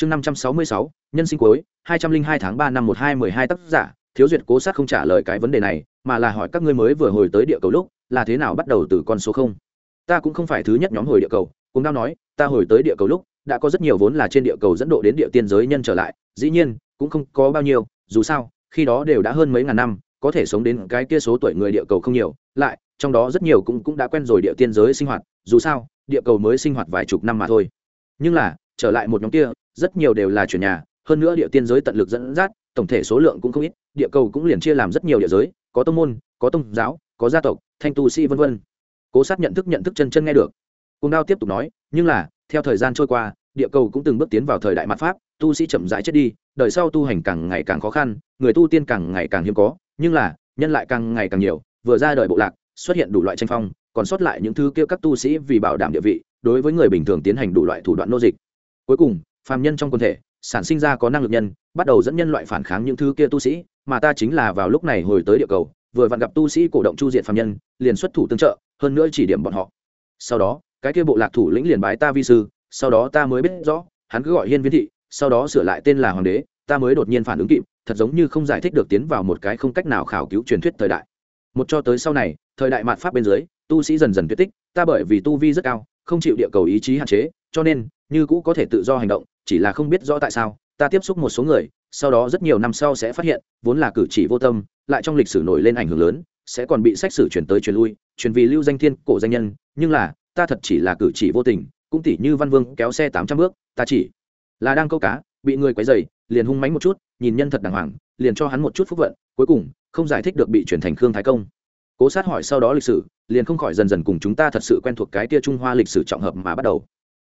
chương năm trăm sáu mươi sáu, nhân sinh cuối, hai trăm linh hai tháng ba năm một hai mười hai tác giả, thiếu duyệt cố sát không trả lời cái vấn đề này, mà là hỏi các ngươi mới vừa hồi tới địa cầu lúc, là thế nào bắt đầu từ con số không? Ta cũng không phải thứ nhất nhóm hồi địa cầu cũng đau nói, ta hồi tới địa cầu lúc, đã có rất nhiều vốn là trên địa cầu dẫn độ đến địa tiên giới nhân trở lại, dĩ nhiên, cũng không có bao nhiêu, dù sao, khi đó đều đã hơn mấy ngàn năm, có thể sống đến cái kia số tuổi người địa cầu không nhiều, lại, trong đó rất nhiều cũng cũng đã quen rồi địa tiên giới sinh hoạt, dù sao, địa cầu mới sinh hoạt vài chục năm mà thôi. Nhưng là, trở lại một nhóm kia rất nhiều đều là chuyển nhà, hơn nữa địa tiên giới tận lực dẫn dắt, tổng thể số lượng cũng không ít, địa cầu cũng liền chia làm rất nhiều địa giới, có tông môn, có tôn giáo, có gia tộc, thanh tu sĩ vân vân. Cố sát nhận thức nhận thức chân chân nghe được. Cùng đao tiếp tục nói, nhưng là, theo thời gian trôi qua, địa cầu cũng từng bước tiến vào thời đại mặt pháp, tu sĩ chậm rãi chết đi, đời sau tu hành càng ngày càng khó khăn, người tu tiên càng ngày càng hiếm có, nhưng là, nhân lại càng ngày càng nhiều, vừa ra đời bộ lạc, xuất hiện đủ loại tranh phong, còn sót lại những thứ kia các tu sĩ vì bảo đảm địa vị, đối với người bình thường tiến hành đủ loại thủ đoạn nô dịch. Cuối cùng phàm nhân trong quần thể, sản sinh ra có năng lực nhân, bắt đầu dẫn nhân loại phản kháng những thứ kia tu sĩ, mà ta chính là vào lúc này hồi tới địa cầu, vừa vặn gặp tu sĩ cổ động chu diện phàm nhân, liền xuất thủ tương trợ, hơn nữa chỉ điểm bọn họ. Sau đó, cái kia bộ lạc thủ lĩnh liền bái ta vi sư, sau đó ta mới biết rõ, hắn cứ gọi hiên viên thị, sau đó sửa lại tên là hoàng đế, ta mới đột nhiên phản ứng kịp, thật giống như không giải thích được tiến vào một cái không cách nào khảo cứu truyền thuyết thời đại. Một cho tới sau này, thời đại mạt pháp bên dưới, tu sĩ dần dần tuyệt tích, ta bởi vì tu vi rất cao, không chịu địa cầu ý chí hạn chế, cho nên như cũ có thể tự do hành động, chỉ là không biết rõ tại sao, ta tiếp xúc một số người, sau đó rất nhiều năm sau sẽ phát hiện, vốn là cử chỉ vô tâm, lại trong lịch sử nổi lên ảnh hưởng lớn, sẽ còn bị sách sử chuyển tới chuyển lui, chuyển vì lưu danh thiên cổ danh nhân, nhưng là, ta thật chỉ là cử chỉ vô tình, cũng tỉ như văn vương kéo xe tám trăm bước, ta chỉ là đang câu cá, bị người quấy dày liền hung mánh một chút, nhìn nhân thật đàng hoàng, liền cho hắn một chút phúc vận, cuối cùng, không giải thích được bị chuyển thành khương thái công. Cố sát hỏi sau đó lịch sử, liền không khỏi dần dần cùng chúng ta thật sự quen thuộc cái tia trung hoa lịch sử trọng hợp mà bắt đầu.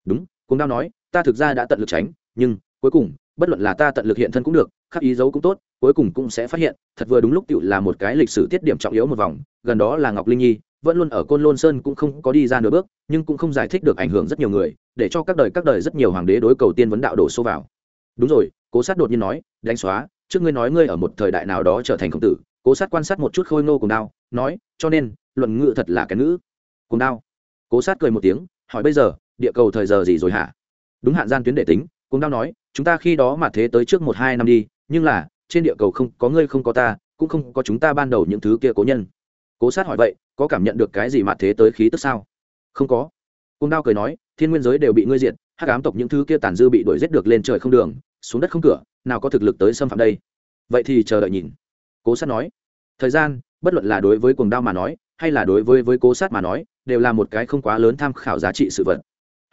Đúng cũng đau nói, ta thực ra đã tận lực tránh, nhưng cuối cùng, bất luận là ta tận lực hiện thân cũng được, khắc ý dấu cũng tốt, cuối cùng cũng sẽ phát hiện, thật vừa đúng lúc tựu là một cái lịch sử tiết điểm trọng yếu một vòng, gần đó là ngọc linh nhi, vẫn luôn ở côn lôn sơn cũng không có đi ra nửa bước, nhưng cũng không giải thích được ảnh hưởng rất nhiều người, để cho các đời các đời rất nhiều hoàng đế đối cầu tiên vấn đạo đổ xô vào. Đúng rồi, cố sát đột nhiên nói, đánh xóa, trước ngươi nói ngươi ở một thời đại nào đó trở thành khổng tử. Cố sát quan sát một chút khôi ngô cùng đao, nói, cho nên, luận ngữ thật là cái nữ cùng đao? Cố sát cười một tiếng, hỏi, bây giờ địa cầu thời giờ gì rồi hả? Đúng hạn gian tuyến để tính, cũng đau nói, chúng ta khi đó mà thế tới trước một hai năm đi, nhưng là, trên địa cầu không, có ngươi không có ta, cũng không có chúng ta ban đầu những thứ kia cố nhân. Cố sát hỏi vậy, có cảm nhận được cái gì mà thế tới khí tức sao? Không có. Cung đao cười nói, thiên nguyên giới đều bị ngươi diệt, hắc ám tộc những thứ kia tàn dư bị đuổi giết được lên trời không đường, xuống đất không cửa, nào có thực lực tới xâm phạm đây? Vậy thì chờ đợi nhìn. Cố sát nói. Thời gian, bất luận là đối với cuồng đao mà nói, hay là đối với với cố sát mà nói, đều là một cái không quá lớn tham khảo giá trị sự vật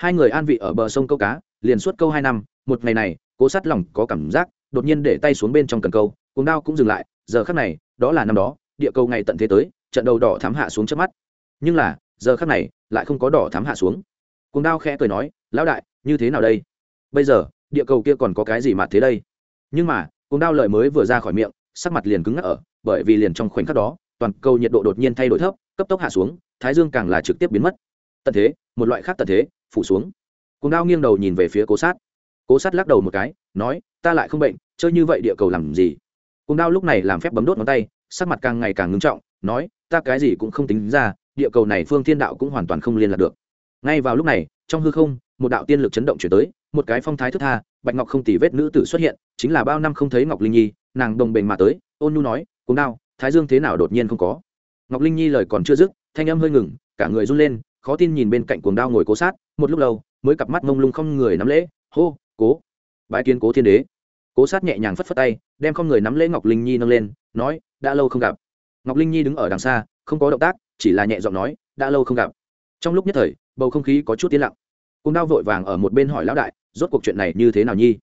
hai người an vị ở bờ sông câu cá, liền suốt câu hai năm, một ngày này, cố sát lòng có cảm giác, đột nhiên để tay xuống bên trong cần câu, cuồng đao cũng dừng lại, giờ khắc này, đó là năm đó, địa cầu ngày tận thế tới, trận đầu đỏ thám hạ xuống trước mắt. Nhưng là, giờ khắc này, lại không có đỏ thám hạ xuống. Cuồng đao khẽ cười nói, lão đại, như thế nào đây? Bây giờ, địa cầu kia còn có cái gì mặt thế đây? Nhưng mà, cuồng đao lời mới vừa ra khỏi miệng, sắc mặt liền cứng ngắc ở, bởi vì liền trong khoảnh khắc đó, toàn cầu nhiệt độ đột nhiên thay đổi thấp, cấp tốc hạ xuống, thái dương càng là trực tiếp biến mất. Tận thế, một loại khác tận thế phủ xuống. Cùng đao nghiêng đầu nhìn về phía cố sát. Cố sát lắc đầu một cái, nói, ta lại không bệnh, chơi như vậy địa cầu làm gì? Cùng đao lúc này làm phép bấm đốt ngón tay, sắc mặt càng ngày càng ngưng trọng, nói, ta cái gì cũng không tính ra, địa cầu này phương thiên đạo cũng hoàn toàn không liên lạc được. Ngay vào lúc này, trong hư không, một đạo tiên lực chấn động chuyển tới, một cái phong thái thức tha, bạch ngọc không tỉ vết nữ tử xuất hiện, chính là bao năm không thấy ngọc linh nhi, nàng đồng bình mà tới, ôn nhu nói cùng đao, thái dương thế nào đột nhiên không có? Ngọc linh nhi lời còn chưa dứt, thanh âm hơi ngừng, cả người run lên khó tin nhìn bên cạnh cuồng đao ngồi cố sát, một lúc lâu, mới cặp mắt mông lung không người nắm lễ, hô, cố. Bãi kiến cố thiên đế. Cố sát nhẹ nhàng phất phất tay, đem không người nắm lễ ngọc linh nhi nâng lên, nói, đã lâu không gặp. Ngọc linh nhi đứng ở đằng xa, không có động tác, chỉ là nhẹ giọng nói, đã lâu không gặp. Trong lúc nhất thời, bầu không khí có chút tiến lặng. Cuồng đao vội vàng ở một bên hỏi lão đại, rốt cuộc chuyện này như thế nào nhi?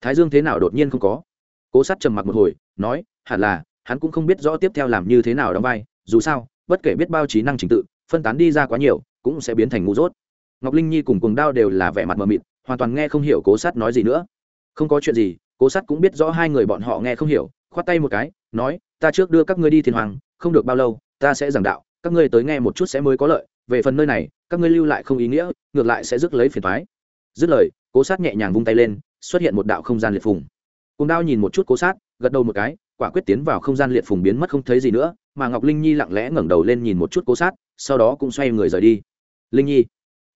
Thái dương thế nào đột nhiên không có? Cố sát trầm mặc một hồi, nói, hẳn là, hắn cũng không biết rõ tiếp theo làm như thế nào đóng vai, dù sao, bất kể biết bao trí năng trình tự, phân tán đi ra quá nhiều cũng sẽ biến thành ngu dốt. Ngọc linh nhi cùng cuồng đao đều là vẻ mặt mờ mịt, hoàn toàn nghe không hiểu cố sát nói gì nữa. Không có chuyện gì, cố sát cũng biết rõ hai người bọn họ nghe không hiểu, khoát tay một cái, nói, ta trước đưa các ngươi đi thiên hoàng, không được bao lâu, ta sẽ giảng đạo, các ngươi tới nghe một chút sẽ mới có lợi, về phần nơi này, các ngươi lưu lại không ý nghĩa, ngược lại sẽ rước lấy phiền thoái dứt lời, cố sát nhẹ nhàng vung tay lên, xuất hiện một đạo không gian liệt phùng. Cùng đao nhìn một chút cố sát, gật đầu một cái, quả quyết tiến vào không gian liệt phùng biến mất không thấy gì nữa, mà ngọc linh nhi lặng lẽ ngẩng đầu lên nhìn một chút cố sát, sau đó cũng xoay người rời đi linh nhi.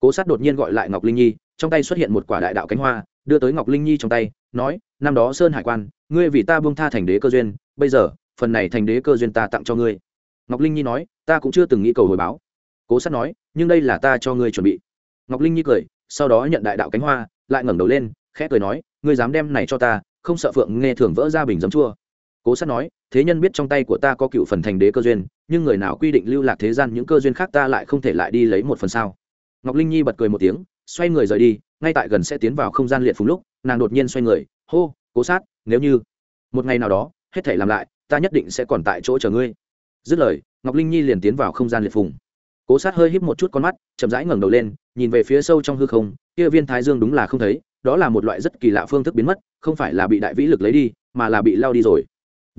Cố sát đột nhiên gọi lại ngọc linh nhi, trong tay xuất hiện một quả đại đạo cánh hoa, đưa tới ngọc linh nhi trong tay, nói, năm đó sơn hải quan, ngươi vì ta buông tha thành đế cơ duyên, bây giờ, phần này thành đế cơ duyên ta tặng cho ngươi. Ngọc linh nhi nói, ta cũng chưa từng nghĩ cầu hồi báo. Cố sát nói, nhưng đây là ta cho ngươi chuẩn bị. Ngọc linh nhi cười, sau đó nhận đại đạo cánh hoa, lại ngẩng đầu lên, khẽ cười nói, ngươi dám đem này cho ta, không sợ phượng nghe thường vỡ ra bình giấm chua cố sát nói, thế nhân biết trong tay của ta có cựu phần thành đế cơ duyên, nhưng người nào quy định lưu lạc thế gian những cơ duyên khác ta lại không thể lại đi lấy một phần sao? Ngọc linh nhi bật cười một tiếng, xoay người rời đi, ngay tại gần sẽ tiến vào không gian liệt phùng lúc, nàng đột nhiên xoay người, hô, cố sát, nếu như một ngày nào đó, hết thể làm lại, ta nhất định sẽ còn tại chỗ chờ ngươi. Dứt lời, ngọc linh nhi liền tiến vào không gian liệt phùng. Cố sát hơi híp một chút con mắt, chậm rãi ngẩng đầu lên, nhìn về phía sâu trong hư không, kia viên thái dương đúng là không thấy, đó là một loại rất kỳ lạ phương thức biến mất, không phải là bị đại vĩ lực lấy đi, mà là bị lao đi rồi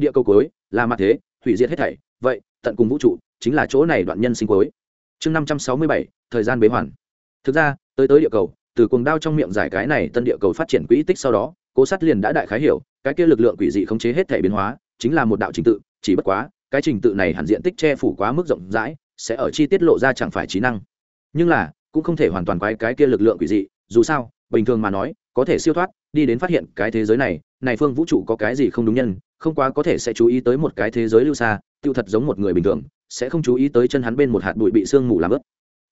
địa cầu cuối, là mặt thế, hủy diệt hết thảy. Vậy, tận cùng vũ trụ chính là chỗ này đoạn nhân sinh cuối. Chương năm trăm sáu mươi bảy, thời gian bế hoàn. Thực ra, tới tới địa cầu, từ cuồng đao trong miệng giải cái này tân địa cầu phát triển quỹ tích sau đó, cố sát liền đã đại khái hiểu, cái kia lực lượng quỷ dị khống chế hết thể biến hóa, chính là một đạo trình tự, chỉ bất quá, cái trình tự này hẳn diện tích che phủ quá mức rộng rãi, sẽ ở chi tiết lộ ra chẳng phải trí năng. Nhưng là, cũng không thể hoàn toàn quái cái kia lực lượng quỷ dị, dù sao, bình thường mà nói, có thể siêu thoát đi đến phát hiện cái thế giới này này phương vũ trụ có cái gì không đúng nhân, không quá có thể sẽ chú ý tới một cái thế giới lưu xa, tiêu thật giống một người bình thường, sẽ không chú ý tới chân hắn bên một hạt bụi bị sương mù làm ướt.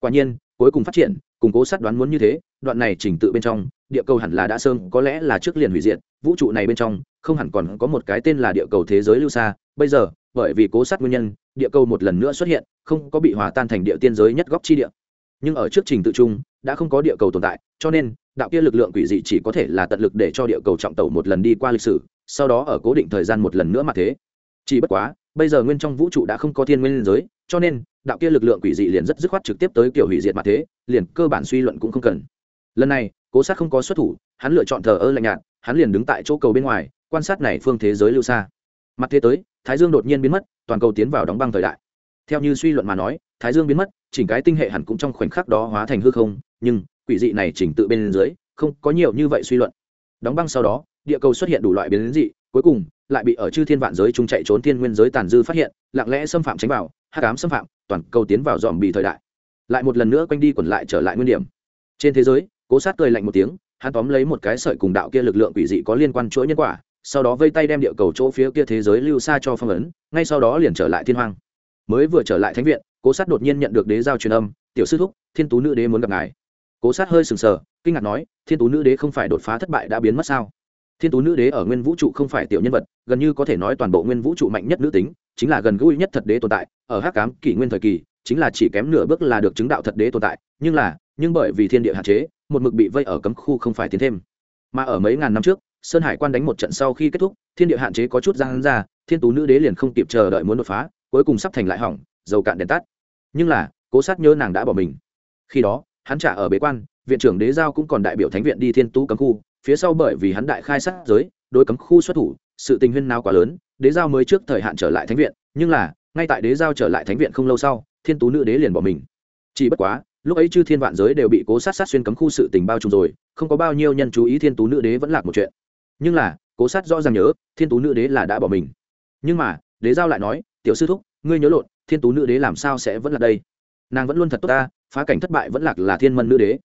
Quả nhiên, cuối cùng phát triển củng cố sát đoán muốn như thế, đoạn này chỉnh tự bên trong, địa cầu hẳn là đã sơn có lẽ là trước liền hủy diệt, vũ trụ này bên trong, không hẳn còn có một cái tên là địa cầu thế giới lưu xa. Bây giờ, bởi vì cố sát nguyên nhân, địa cầu một lần nữa xuất hiện, không có bị hòa tan thành địa tiên giới nhất góc chi địa nhưng ở trước trình tự chung, đã không có địa cầu tồn tại, cho nên, đạo kia lực lượng quỷ dị chỉ có thể là tận lực để cho địa cầu trọng tàu một lần đi qua lịch sử, sau đó ở cố định thời gian một lần nữa mà thế. Chỉ bất quá, bây giờ nguyên trong vũ trụ đã không có thiên nguyên giới, cho nên, đạo kia lực lượng quỷ dị liền rất dứt khoát trực tiếp tới kiểu hủy diệt mà thế, liền cơ bản suy luận cũng không cần. Lần này, cố sát không có xuất thủ, hắn lựa chọn thờ ơ lạnh nhạt, hắn liền đứng tại chỗ cầu bên ngoài, quan sát này phương thế giới lưu xa. Mặt thế tới, thái dương đột nhiên biến mất, toàn cầu tiến vào đóng băng thời đại theo như suy luận mà nói, thái dương biến mất, chỉnh cái tinh hệ hẳn cũng trong khoảnh khắc đó hóa thành hư không, nhưng quỷ dị này chỉnh tự bên dưới, không có nhiều như vậy suy luận. Đóng băng sau đó, địa cầu xuất hiện đủ loại biến dị, cuối cùng, lại bị ở chư thiên vạn giới trung chạy trốn thiên nguyên giới tàn dư phát hiện, lặng lẽ xâm phạm tránh vào, hắc ám xâm phạm, toàn cầu tiến vào dòm bị thời đại. Lại một lần nữa quanh đi quẩn lại trở lại nguyên điểm. Trên thế giới, cố sát cười lạnh một tiếng, hắn tóm lấy một cái sợi cùng đạo kia lực lượng quỷ dị có liên quan chuỗi nhân quả, sau đó vây tay đem địa cầu chỗ phía kia thế giới lưu xa cho phong ấn, ngay sau đó liền trở lại thiên hoang mới vừa trở lại thánh viện, cố sát đột nhiên nhận được đế giao truyền âm, tiểu sư thúc, thiên tú nữ đế muốn gặp ngài. Cố sát hơi sừng sờ, kinh ngạc nói, thiên tú nữ đế không phải đột phá thất bại đã biến mất sao? Thiên tú nữ đế ở nguyên vũ trụ không phải tiểu nhân vật, gần như có thể nói toàn bộ nguyên vũ trụ mạnh nhất nữ tính, chính là gần gũi nhất thật đế tồn tại, ở hắc cám kỷ nguyên thời kỳ, chính là chỉ kém nửa bước là được chứng đạo thật đế tồn tại, nhưng là, nhưng bởi vì thiên địa hạn chế, một mực bị vây ở cấm khu không phải tiến thêm. Mà ở mấy ngàn năm trước, sơn hải quan đánh một trận sau khi kết thúc, thiên địa hạn chế có chút giang ra, thiên tú nữ đế liền không kịp chờ đợi muốn đột phá cuối cùng sắp thành lại hỏng, dầu cạn đèn tắt. Nhưng là, cố sát nhớ nàng đã bỏ mình. Khi đó, hắn trả ở bế quan, viện trưởng đế giao cũng còn đại biểu thánh viện đi thiên tú cấm khu, phía sau bởi vì hắn đại khai sát giới, đối cấm khu xuất thủ, sự tình huyên nào quá lớn, đế giao mới trước thời hạn trở lại thánh viện, nhưng là, ngay tại đế giao trở lại thánh viện không lâu sau, thiên tú nữ đế liền bỏ mình. Chỉ bất quá, lúc ấy chư thiên vạn giới đều bị cố sát sát xuyên cấm khu sự tình bao trùm rồi, không có bao nhiêu nhân chú ý thiên tú nữ đế vẫn lạc một chuyện. Nhưng là, cố sát rõ ràng nhớ, thiên tú nữ đế là đã bỏ mình. Nhưng mà đế giao lại nói, tiểu sư thúc, ngươi nhớ lộn, thiên tú nữ đế làm sao sẽ vẫn là đây? Nàng vẫn luôn thật tốt ta, phá cảnh thất bại vẫn lạc là thiên mân nữ đế.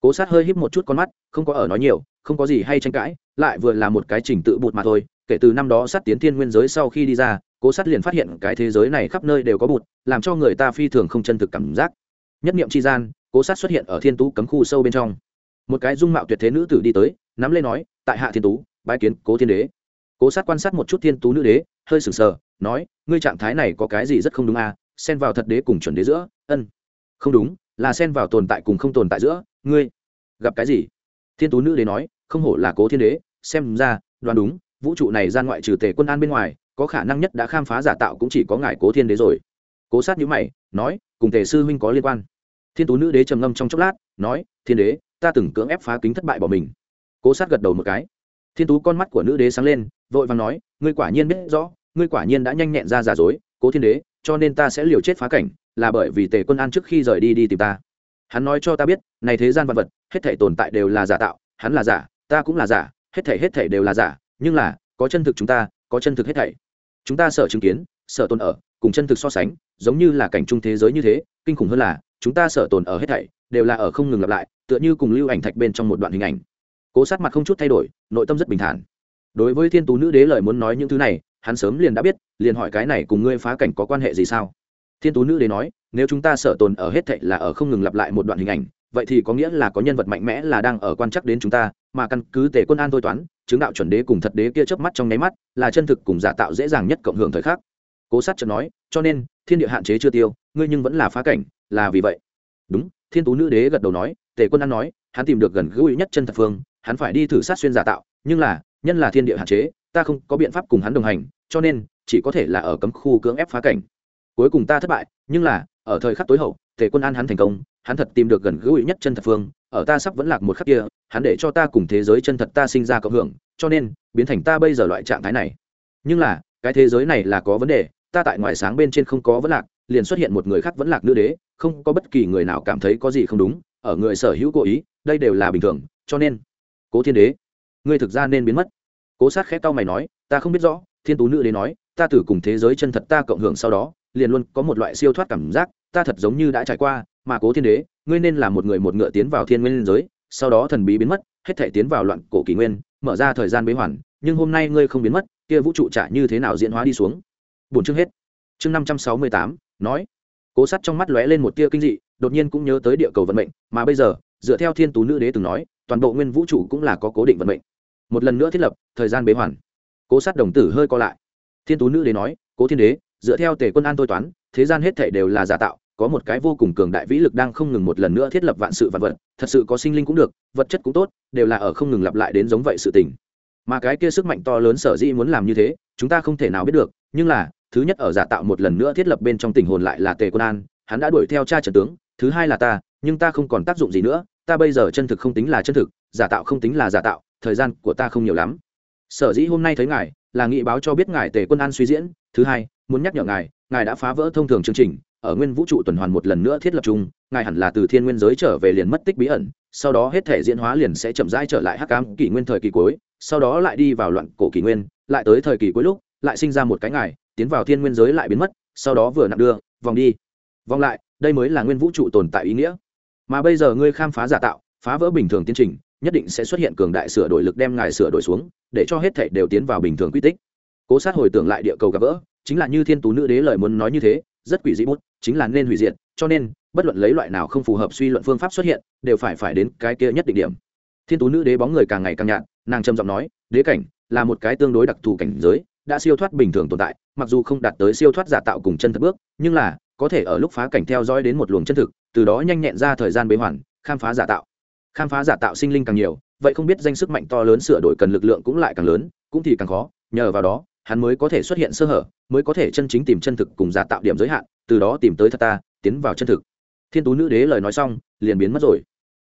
Cố sát hơi híp một chút con mắt, không có ở nói nhiều, không có gì hay tranh cãi, lại vừa là một cái trình tự bụt mà thôi, kể từ năm đó sát tiến thiên nguyên giới sau khi đi ra, cố sát liền phát hiện cái thế giới này khắp nơi đều có bụt, làm cho người ta phi thường không chân thực cảm giác. Nhất niệm c h i gian, cố sát xuất hiện ở thiên tú cấm khu sâu bên trong. Một cái dung mạo tuyệt thế nữ tử đi tới, nắm lên nói, tại hạ thiên tú bãi kiến cố thiên đế. Cố sát quan sát một chút thiên tú nữ đế, hơi sừng sờ nói, ngươi trạng thái này có cái gì rất không đúng à xen vào thật đế cùng chuẩn đế giữa, ân. Không đúng, là xen vào tồn tại cùng không tồn tại giữa, ngươi gặp cái gì? Thiên tú nữ đế nói, không hổ là cố thiên đế, xem ra, đoán đúng, vũ trụ này ra ngoại trừ tề quân an bên ngoài, có khả năng nhất đã khám phá giả tạo cũng chỉ có ngài cố thiên đế rồi. Cố sát nhữ mày, nói, cùng tề sư huynh có liên quan. Thiên tú nữ đế trầm ngâm trong chốc lát, nói, thiên đế, ta từng cưỡng ép phá kính thất bại bỏ mình. Cố sát gật đầu một cái. Thiên tú con mắt của nữ đế sáng lên, vội vàng nói, ngươi quả nhiên biết rõ ngươi quả nhiên đã nhanh nhẹn ra giả dối, cố thiên đế, cho nên ta sẽ liều chết phá cảnh, là bởi vì tề quân an trước khi rời đi đi tìm ta. Hắn nói cho ta biết, này thế gian vật vật, hết thể tồn tại đều là giả tạo, hắn là giả, ta cũng là giả, hết thể hết thể đều là giả, nhưng là, có chân thực chúng ta, có chân thực hết thảy. Chúng ta sợ chứng kiến, sợ tồn ở, cùng chân thực so sánh, giống như là cảnh trung thế giới như thế, kinh khủng hơn là, chúng ta sợ tồn ở hết thảy, đều là ở không ngừng lặp lại, tựa như cùng lưu ảnh thạch bên trong một đoạn hình ảnh. Cố sát mặt không chút thay đổi, nội tâm rất bình thản. Đối với thiên tú nữ đế lời muốn nói những thứ này hắn sớm liền đã biết, liền hỏi cái này cùng ngươi phá cảnh có quan hệ gì sao? Thiên tú nữ đế nói, nếu chúng ta sợ tồn ở hết thệ là ở không ngừng lặp lại một đoạn hình ảnh, vậy thì có nghĩa là có nhân vật mạnh mẽ là đang ở quan chắc đến chúng ta, mà căn cứ tề quân an thôi toán, chứng đạo chuẩn đế cùng thật đế kia chớp mắt trong nháy mắt là chân thực cùng giả tạo dễ dàng nhất cộng hưởng thời khắc. Cố sát chợt nói, cho nên, thiên địa hạn chế chưa tiêu, ngươi nhưng vẫn là phá cảnh, là vì vậy. Đúng, thiên tú nữ đế gật đầu nói, tề quân an nói, hắn tìm được gần gũi nhất chân thật phương, hắn phải đi thử sát xuyên giả tạo, nhưng là, nhân là thiên địa hạn chế ta không có biện pháp cùng hắn đồng hành, cho nên chỉ có thể là ở cấm khu cưỡng ép phá cảnh. Cuối cùng ta thất bại, nhưng là, ở thời khắc tối hậu, tề quân an hắn thành công, hắn thật tìm được gần gũi nhất chân thật phương, ở ta sắp vẫn lạc một khắc kia, hắn để cho ta cùng thế giới chân thật ta sinh ra cộng hưởng, cho nên, biến thành ta bây giờ loại trạng thái này. Nhưng là, cái thế giới này là có vấn đề, ta tại ngoại sáng bên trên không có vấn lạc, liền xuất hiện một người khác vẫn lạc nữ đế, không có bất kỳ người nào cảm thấy có gì không đúng, ở người sở hữu cố ý, đây đều là bình thường, cho nên, cố thiên đế, ngươi thực ra nên biến mất cố sát khẽ tao mày nói, ta không biết rõ, thiên tú nữ đế nói, ta từ cùng thế giới chân thật ta cộng hưởng sau đó, liền luôn có một loại siêu thoát cảm giác, ta thật giống như đã trải qua, mà cố thiên đế, ngươi nên là một người một ngựa tiến vào thiên nguyên giới, sau đó thần bí biến mất, hết thể tiến vào loạn cổ kỷ nguyên, mở ra thời gian bế hoàn, nhưng hôm nay ngươi không biến mất, kia vũ trụ trả như thế nào diễn hóa đi xuống. Bốn chương hết. Chương năm trăm sáu mươi tám, nói. Cố sắt trong mắt lóe lên một tia kinh dị, đột nhiên cũng nhớ tới địa cầu vận mệnh, mà bây giờ, dựa theo thiên tú nữ đế từng nói, toàn bộ nguyên vũ trụ cũng là có cố định vận mệnh một lần nữa thiết lập, thời gian bế hoàn. Cố sát đồng tử hơi co lại. Thiên tú nữ đế nói, cố thiên đế, dựa theo tề quân an tôi toán, thế gian hết thể đều là giả tạo, có một cái vô cùng cường đại vĩ lực đang không ngừng một lần nữa thiết lập vạn sự vạn vật, thật sự có sinh linh cũng được, vật chất cũng tốt, đều là ở không ngừng lặp lại đến giống vậy sự tình. Mà cái kia sức mạnh to lớn sở dĩ muốn làm như thế, chúng ta không thể nào biết được, nhưng là, thứ nhất ở giả tạo một lần nữa thiết lập bên trong tình hồn lại là tề quân an, hắn đã đuổi theo cha trần tướng, thứ hai là ta, nhưng ta không còn tác dụng gì nữa, ta bây giờ chân thực không tính là chân thực, giả tạo không tính là giả tạo thời gian của ta không nhiều lắm. Sở dĩ hôm nay thấy ngài, là nghị báo cho biết ngài tề quân an suy diễn. Thứ hai, muốn nhắc nhở ngài ngài đã phá vỡ thông thường chương trình. Ở nguyên vũ trụ tuần hoàn một lần nữa thiết lập chung, ngài hẳn là từ thiên nguyên giới trở về liền mất tích bí ẩn. Sau đó hết thể diễn hóa liền sẽ chậm rãi trở lại hắc cám kỷ nguyên thời kỳ cuối. Sau đó lại đi vào loạn cổ kỷ nguyên, lại tới thời kỳ cuối lúc, lại sinh ra một cái ngài, tiến vào thiên nguyên giới lại biến mất, sau đó vừa nặng đưa, vòng đi. Vòng lại, đây mới là nguyên vũ trụ tồn tại ý nghĩa. Mà bây giờ ngươi khám phá giả tạo, phá vỡ bình thường tiến trình nhất định sẽ xuất hiện cường đại sửa đổi lực đem ngài sửa đổi xuống, để cho hết thảy đều tiến vào bình thường quy tích. Cố sát hồi tưởng lại địa cầu gặp vỡ chính là như thiên tú nữ đế lời muốn nói như thế, rất quỷ dị bút, chính là nên hủy diệt, cho nên, bất luận lấy loại nào không phù hợp suy luận phương pháp xuất hiện, đều phải phải đến cái kia nhất định điểm. Thiên tú nữ đế bóng người càng ngày càng nhạt, nàng trầm giọng nói, đế cảnh là một cái tương đối đặc thù cảnh giới, đã siêu thoát bình thường tồn tại, mặc dù không đạt tới siêu thoát giả tạo cùng chân thật bước, nhưng là có thể ở lúc phá cảnh theo dõi đến một luồng chân thực, từ đó nhanh nhẹn ra thời gian bế hoàn, khám phá giả tạo khám phá giả tạo sinh linh càng nhiều, vậy không biết danh sức mạnh to lớn sửa đổi cần lực lượng cũng lại càng lớn, cũng thì càng khó, nhờ vào đó, hắn mới có thể xuất hiện sơ hở, mới có thể chân chính tìm chân thực cùng giả tạo điểm giới hạn, từ đó tìm tới thật ta, tiến vào chân thực. Thiên tú nữ đế lời nói xong, liền biến mất rồi.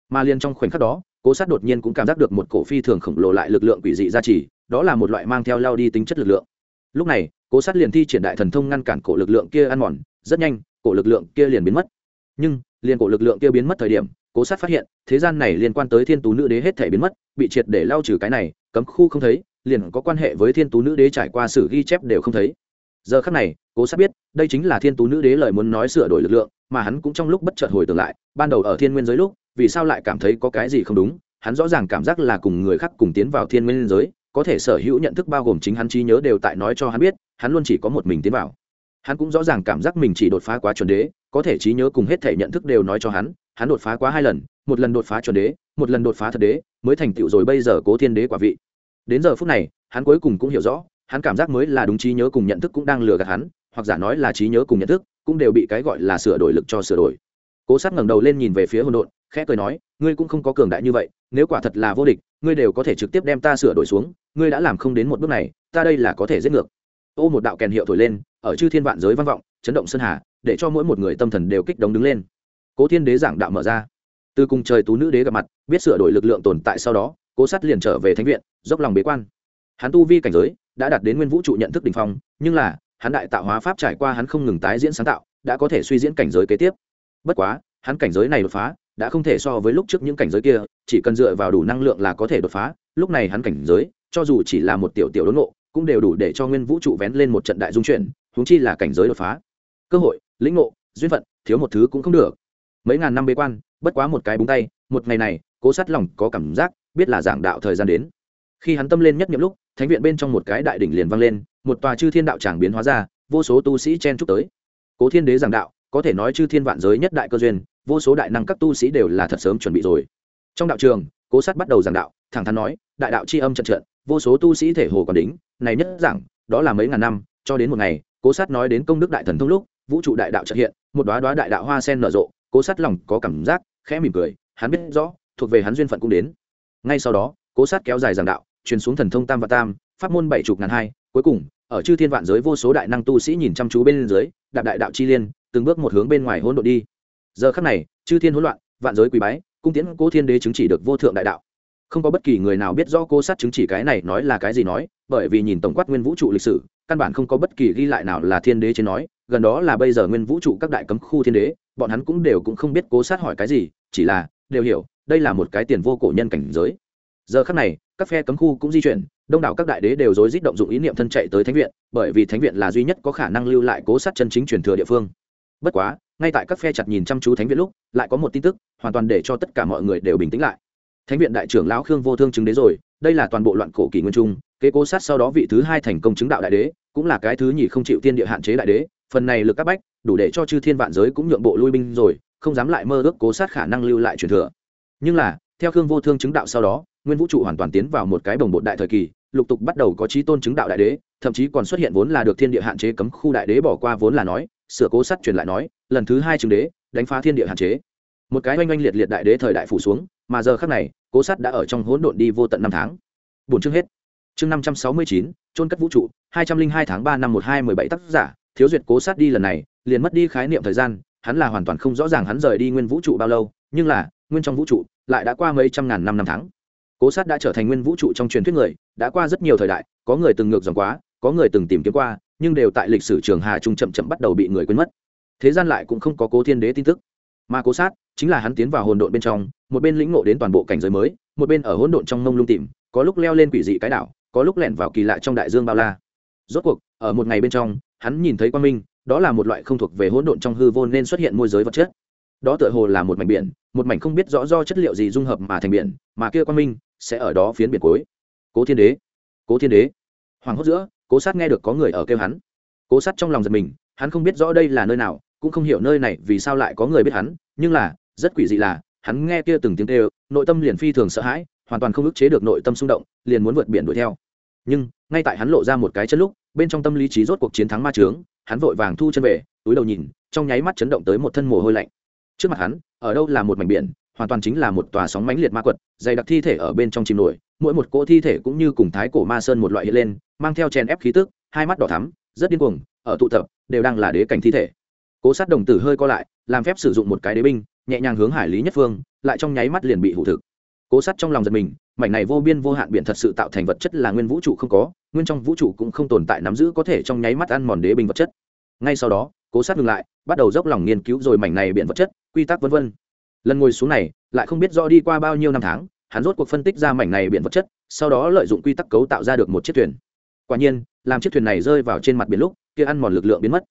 Mà liền trong khoảnh khắc đó, cố sát đột nhiên cũng cảm giác được một cổ phi thường khổng lồ lại lực lượng quỷ dị gia trì, đó là một loại mang theo lao đi tính chất lực lượng. Lúc này, cố sát liền thi triển đại thần thông ngăn cản cổ lực lượng kia ăn mòn, rất nhanh, cổ lực lượng kia liền biến mất. Nhưng, liền cổ lực lượng kia biến mất thời điểm cố sát phát hiện, thế gian này liên quan tới thiên tú nữ đế hết thể biến mất, bị triệt để lao trừ cái này, cấm khu không thấy, liền có quan hệ với thiên tú nữ đế trải qua sử ghi chép đều không thấy. Giờ khắc này, cố sát biết, đây chính là thiên tú nữ đế lời muốn nói sửa đổi lực lượng, mà hắn cũng trong lúc bất chợt hồi tưởng lại, ban đầu ở thiên nguyên giới lúc, vì sao lại cảm thấy có cái gì không đúng, hắn rõ ràng cảm giác là cùng người khác cùng tiến vào thiên nguyên giới, có thể sở hữu nhận thức bao gồm chính hắn trí nhớ đều tại nói cho hắn biết, hắn luôn chỉ có một mình tiến vào. Hắn cũng rõ ràng cảm giác mình chỉ đột phá quá chuẩn đế, có thể trí nhớ cùng hết thể nhận thức đều nói cho hắn hắn đột phá quá hai lần, một lần đột phá chuẩn đế, một lần đột phá thật đế, mới thành tựu rồi bây giờ cố thiên đế quả vị. Đến giờ phút này, hắn cuối cùng cũng hiểu rõ, hắn cảm giác mới là đúng trí nhớ cùng nhận thức cũng đang lừa gạt hắn, hoặc giả nói là trí nhớ cùng nhận thức cũng đều bị cái gọi là sửa đổi lực cho sửa đổi. Cố sát ngẩng đầu lên nhìn về phía hỗn độn, khẽ cười nói, ngươi cũng không có cường đại như vậy, nếu quả thật là vô địch, ngươi đều có thể trực tiếp đem ta sửa đổi xuống, ngươi đã làm không đến một bước này, ta đây là có thể giết ngược. Ô một đạo kèn hiệu thổi lên, ở chư thiên vạn giới vang vọng, chấn động sơn hà, để cho mỗi một người tâm thần đều kích động đứng lên cố thiên đế giảng đạo mở ra. Từ cùng trời tú nữ đế gặp mặt, biết sửa đổi lực lượng tồn tại sau đó, cố sát liền trở về thánh viện, dốc lòng bế quan. Hắn tu vi cảnh giới đã đạt đến nguyên vũ trụ nhận thức đ ỉ n h phong, nhưng là, hắn đại tạo hóa pháp trải qua hắn không ngừng tái diễn sáng tạo, đã có thể suy diễn cảnh giới kế tiếp. Bất quá, hắn cảnh giới này đột phá, đã không thể so với lúc trước những cảnh giới kia, chỉ cần dựa vào đủ năng lượng là có thể đột phá. Lúc này hắn cảnh giới, cho dù chỉ là một tiểu tiểu đốn ngộ, cũng đều đủ để cho nguyên vũ trụ vén lên một trận đại dung chuyển húng chi là cảnh giới đột phá. Cơ hội, lĩnh ngộ, duyên phận, thiếu một thứ cũng không được mấy ngàn năm bế quan, bất quá một cái búng tay, một ngày này, cố sát lòng có cảm giác, biết là giảng đạo thời gian đến. Khi hắn tâm lên nhất nhiệm lúc, thánh viện bên trong một cái đại đỉnh liền vang lên, một tòa chư thiên đạo tràng biến hóa ra, vô số tu sĩ chen chúc tới. Cố thiên đế giảng đạo, có thể nói chư thiên vạn giới nhất đại cơ duyên, vô số đại năng các tu sĩ đều là thật sớm chuẩn bị rồi. Trong đạo trường, cố sát bắt đầu giảng đạo, thẳng thắn nói, đại đạo c h i âm trận trận, vô số tu sĩ thể hồ còn đính, này nhất giảng, đó là mấy ngàn năm, cho đến một ngày, cố sát nói đến công đức đại thần thông lúc, vũ trụ đại đạo trợ hiện, một đoá đoá đại đạo hoa sen nở rộ cố sát lòng có cảm giác, khẽ mỉm cười, hắn biết rõ, thuộc về hắn duyên phận cũng đến. Ngay sau đó, cố sát kéo dài giảng đạo, truyền xuống thần thông tam và tam, pháp môn bảy chục ngàn hai, cuối cùng, ở chư thiên vạn giới vô số đại năng tu sĩ nhìn chăm chú bên dưới, đạp đại đạo chi liên, từng bước một hướng bên ngoài hỗn độn đi. Giờ khắc này, chư thiên hỗn loạn, vạn giới quỳ bái, cung tiễn cố thiên đế chứng chỉ được vô thượng đại đạo. Không có bất kỳ người nào biết rõ cô sát chứng chỉ cái này nói là cái gì nói, bởi vì nhìn tổng quát nguyên vũ trụ lịch sử, căn bản không có bất kỳ ghi lại nào là thiên đế trên nói, gần đó là bây giờ nguyên vũ trụ các đại cấm khu thiên đế bọn hắn cũng đều cũng không biết cố sát hỏi cái gì, chỉ là, đều hiểu, đây là một cái tiền vô cổ nhân cảnh giới. Giờ khắc này, các phe cấm khu cũng di chuyển, đông đảo các đại đế đều rối rít động dụng ý niệm thân chạy tới thánh viện, bởi vì thánh viện là duy nhất có khả năng lưu lại cố sát chân chính truyền thừa địa phương. Bất quá, ngay tại các phe chặt nhìn chăm chú thánh viện lúc, lại có một tin tức, hoàn toàn để cho tất cả mọi người đều bình tĩnh lại. Thánh viện đại trưởng lão khương vô thương chứng đế rồi, đây là toàn bộ loạn cổ kỷ nguyên trung, kế cố sát sau đó vị thứ hai thành công chứng đạo đại đế, cũng là cái thứ nhì không chịu tiên địa hạn chế đại đế, phần này lực các bách đủ để cho chư thiên vạn giới cũng nhượng bộ lui binh rồi, không dám lại mơ ước cố sát khả năng lưu lại truyền thừa. Nhưng là, theo khương vô thương chứng đạo sau đó, nguyên vũ trụ hoàn toàn tiến vào một cái bồng bột đại thời kỳ, lục tục bắt đầu có trí tôn chứng đạo đại đế, thậm chí còn xuất hiện vốn là được thiên địa hạn chế cấm khu đại đế bỏ qua vốn là nói, sửa cố sát truyền lại nói, lần thứ hai chứng đế, đánh phá thiên địa hạn chế. Một cái oanh oanh liệt liệt đại đế thời đại phủ xuống, mà giờ khác này, cố sát đã ở trong hỗn độn đi vô tận năm tháng. Bốn chương hết. Chương năm trăm sáu mươi chín trôn cất vũ trụ, hai trăm linh hai tháng ba năm một hai mười bảy tác giả, thiếu duyệt cố sát đi lần này liền mất đi khái niệm thời gian, hắn là hoàn toàn không rõ ràng hắn rời đi nguyên vũ trụ bao lâu, nhưng là, nguyên trong vũ trụ, lại đã qua mấy trăm ngàn năm năm tháng. Cố sát đã trở thành nguyên vũ trụ trong truyền thuyết người, đã qua rất nhiều thời đại, có người từng ngược dòng quá, có người từng tìm kiếm qua, nhưng đều tại lịch sử trường hà trung chậm chậm bắt đầu bị người quên mất. Thế gian lại cũng không có cố thiên đế tin tức. Mà cố sát chính là hắn tiến vào hồn độn bên trong, một bên lĩnh ngộ đến toàn bộ cảnh giới mới, một bên ở hỗn độn trong mông lung tìm, có lúc leo lên quỷ dị cái đảo, có lúc lẻn vào kỳ lạ trong đại dương bao la. Rốt cuộc, ở một ngày bên trong, hắn nhìn thấy quang minh đó là một loại không thuộc về hỗn độn trong hư vô nên xuất hiện môi giới vật chất. Đó tựa hồ là một mảnh biển, một mảnh không biết rõ do chất liệu gì dung hợp mà thành biển, mà kia quan minh sẽ ở đó phiến biển cuối. Cố thiên đế, cố thiên đế. Hoàng hốt giữa, cố sát nghe được có người ở kêu hắn. Cố sát trong lòng giật mình, hắn không biết rõ đây là nơi nào, cũng không hiểu nơi này vì sao lại có người biết hắn, nhưng là, rất quỷ dị là, hắn nghe kia từng tiếng kêu, nội tâm liền phi thường sợ hãi, hoàn toàn không ức chế được nội tâm xung động, liền muốn vượt biển đuổi theo. Nhưng, ngay tại hắn lộ ra một cái chân lúc, bên trong tâm lý trí rốt cuộc chiến thắng ma trướng hắn vội vàng thu chân về, túi đầu nhìn, trong nháy mắt chấn động tới một thân mồ hôi lạnh. Trước mặt hắn, ở đâu là một mảnh biển, hoàn toàn chính là một tòa sóng mãnh liệt ma quật, dày đặc thi thể ở bên trong chìm nổi, mỗi một cỗ thi thể cũng như cùng thái cổ ma sơn một loại hiện lên, mang theo chèn ép khí tức, hai mắt đỏ thắm, rất điên cuồng, ở tụ tập, đều đang là đế cảnh thi thể. Cố sát đồng tử hơi co lại, làm phép sử dụng một cái đế binh, nhẹ nhàng hướng hải lý nhất phương, lại trong nháy mắt liền bị hủ thực. Cố sát trong lòng giật mình mảnh này vô biên vô hạn biển thật sự tạo thành vật chất là nguyên vũ trụ không có, nguyên trong vũ trụ cũng không tồn tại nắm giữ có thể trong nháy mắt ăn mòn đế bình vật chất. Ngay sau đó, cố sát ngừng lại, bắt đầu dốc lòng nghiên cứu rồi mảnh này biển vật chất, quy tắc vân vân. Lần ngồi xuống này, lại không biết rõ đi qua bao nhiêu năm tháng, hắn rốt cuộc phân tích ra mảnh này biển vật chất, sau đó lợi dụng quy tắc cấu tạo ra được một chiếc thuyền. Quả nhiên, làm chiếc thuyền này rơi vào trên mặt biển lúc, kia ăn mòn lực lượng biến mất.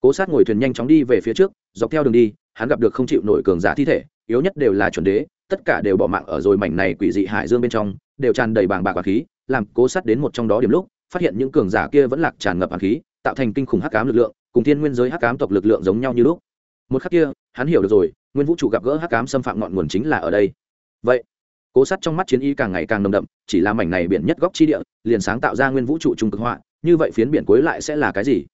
Cố sát ngồi thuyền nhanh chóng đi về phía trước, dọc theo đường đi, hắn gặp được không chịu nổi cường giả thi thể, yếu nhất đều là chuẩn đế tất cả đều bỏ mạng ở rồi mảnh này quỷ dị hải dương bên trong, đều tràn đầy bàng bạc và khí, làm cố sát đến một trong đó điểm lúc, phát hiện những cường giả kia vẫn lạc tràn ngập hàn khí, tạo thành kinh khủng hắc cám lực lượng, cùng thiên nguyên giới hắc cám tộc lực lượng giống nhau như lúc. Một khắc kia, hắn hiểu được rồi, nguyên vũ trụ gặp gỡ hắc cám xâm phạm ngọn nguồn chính là ở đây. Vậy, cố sát trong mắt chiến y càng ngày càng nồng đậm, chỉ là mảnh này biển nhất góc chi địa, liền sáng tạo ra nguyên vũ trụ trung cực họa, như vậy phiến biển cuối lại sẽ là cái gì?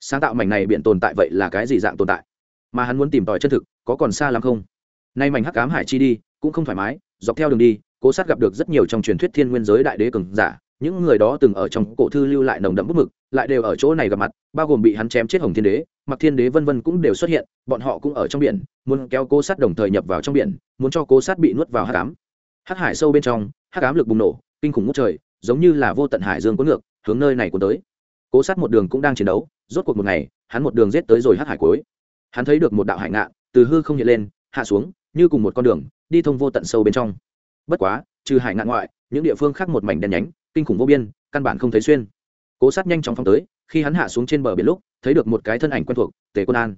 Sáng tạo mảnh này biển tồn tại vậy là cái gì dạng tồn tại? Mà hắn muốn tìm tòi chân thực, có còn xa lắm không? Nay mảnh hắc cám hải chi đi cũng không thoải mái, dọc theo đường đi, cố sát gặp được rất nhiều trong truyền thuyết thiên nguyên giới đại đế cường giả, những người đó từng ở trong cổ thư lưu lại nồng đậm bút mực, lại đều ở chỗ này gặp mặt, bao gồm bị hắn chém chết hồng thiên đế mặc thiên đế vân vân cũng đều xuất hiện, bọn họ cũng ở trong biển, muốn kéo cố sát đồng thời nhập vào trong biển, muốn cho cố sát bị nuốt vào hắc ám. Hắc hải sâu bên trong, hắc ám lực bùng nổ, kinh khủng ngút trời, giống như là vô tận hải dương cuốn ngược, hướng nơi này cuốn tới. Cố sát một đường cũng đang chiến đấu, rốt cuộc một ngày, hắn một đường giết tới rồi hắc hải cuối. Hắn thấy được một đạo hải ngạn, từ hư không hiện lên, hạ xuống, như cùng một con đường đi thông vô tận sâu bên trong. Bất quá, trừ hải ngạn ngoại, những địa phương khác một mảnh đen nhánh, kinh khủng vô biên, căn bản không thấy xuyên. Cố sát nhanh chóng phóng tới, khi hắn hạ xuống trên bờ biển lúc, thấy được một cái thân ảnh quen thuộc, tề quân an.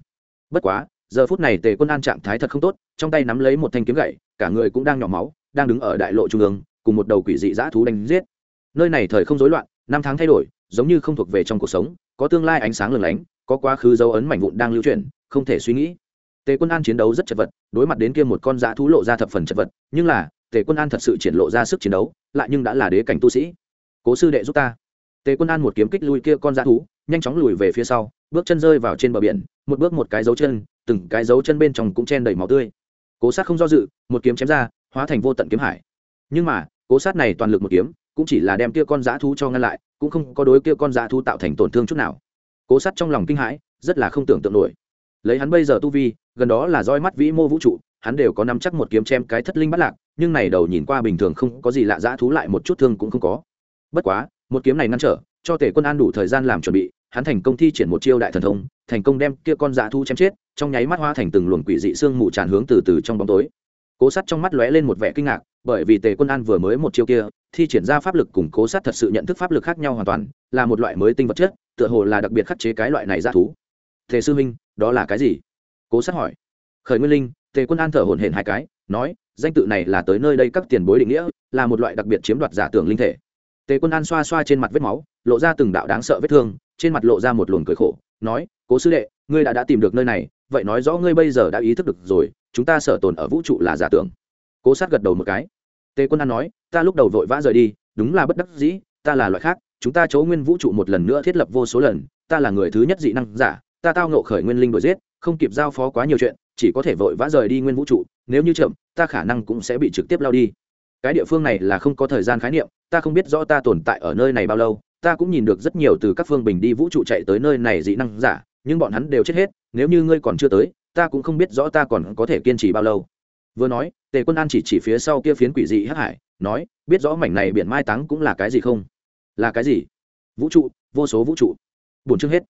Bất quá, giờ phút này tề quân an trạng thái thật không tốt, trong tay nắm lấy một thanh kiếm gậy, cả người cũng đang nhỏ máu, đang đứng ở đại lộ trung ương, cùng một đầu quỷ dị dã thú đánh giết. Nơi này thời không rối loạn, năm tháng thay đổi, giống như không thuộc về trong cuộc sống, có tương lai ánh sáng lừng lánh, có quá khứ dấu ấn mảnh vụn đang lưu chuyển, không thể suy nghĩ tề quân an chiến đấu rất chật vật, đối mặt đến kia một con dã thú lộ ra thập phần chật vật, nhưng là, tề quân an thật sự triển lộ ra sức chiến đấu, lại nhưng đã là đế cảnh tu sĩ. Cố sư đệ giúp ta. Tề quân an một kiếm kích lui kia con dã thú, nhanh chóng lùi về phía sau, bước chân rơi vào trên bờ biển, một bước một cái dấu chân, từng cái dấu chân bên trong cũng chen đầy máu tươi. Cố sát không do dự, một kiếm chém ra, hóa thành vô tận kiếm hải. Nhưng mà, cố sát này toàn lực một kiếm, cũng chỉ là đem kia con dã thú cho ngăn lại, cũng không có đối kia con dã thú tạo thành tổn thương chút nào. Cố sát trong lòng kinh hãi, rất là không tưởng tượng nổi. Lấy hắn bây giờ tu vi gần đó là roi mắt vĩ mô vũ trụ, hắn đều có nắm chắc một kiếm chém cái thất linh bắt lạc, nhưng này đầu nhìn qua bình thường không có gì lạ, dã thú lại một chút thương cũng không có. Bất quá, một kiếm này ngăn trở, cho tể quân an đủ thời gian làm chuẩn bị, hắn thành công thi triển một chiêu đại thần thông, thành công đem kia con dã thú chém chết, trong nháy mắt hoa thành từng luồng quỷ dị xương mù tràn hướng từ từ trong bóng tối. Cố sát trong mắt lóe lên một vẻ kinh ngạc, bởi vì tề quân an vừa mới một chiêu kia, thi triển ra pháp lực cùng cố sát thật sự nhận thức pháp lực khác nhau hoàn toàn, là một loại mới tinh vật chất, tựa hồ là đặc biệt khắc chế cái loại này dã thú. Tề sư minh đó là cái gì? Cố sát hỏi. Khởi nguyên linh, tề quân an thở hổn hển hai cái, nói, danh tự này là tới nơi đây các tiền bối định nghĩa, là một loại đặc biệt chiếm đoạt giả tưởng linh thể. Tề quân an xoa xoa trên mặt vết máu, lộ ra từng đạo đáng sợ vết thương, trên mặt lộ ra một luồng cười khổ, nói, cố sư đệ, ngươi đã đã tìm được nơi này, vậy nói rõ ngươi bây giờ đã ý thức được rồi, chúng ta sở tồn ở vũ trụ là giả tưởng. Cố sát gật đầu một cái. Tề quân an nói, ta lúc đầu vội vã rời đi, đúng là bất đắc dĩ, ta là loại khác, chúng ta chấu nguyên vũ trụ một lần nữa thiết lập vô số lần, ta là người thứ nhất dị năng giả, ta tao nộ khởi nguyên linh đuổi giết không kịp giao phó quá nhiều chuyện, chỉ có thể vội vã rời đi nguyên vũ trụ, nếu như chậm, ta khả năng cũng sẽ bị trực tiếp lao đi. Cái địa phương này là không có thời gian khái niệm, ta không biết rõ ta tồn tại ở nơi này bao lâu, ta cũng nhìn được rất nhiều từ các phương bình đi vũ trụ chạy tới nơi này dị năng giả, nhưng bọn hắn đều chết hết, nếu như ngươi còn chưa tới, ta cũng không biết rõ ta còn có thể kiên trì bao lâu. Vừa nói, tề quân an chỉ chỉ phía sau kia phiến quỷ dị hắc hải, nói, biết rõ mảnh này biển mai táng cũng là cái gì không? Là cái gì? Vũ trụ, vô số vũ trụ. Bổn chương hết.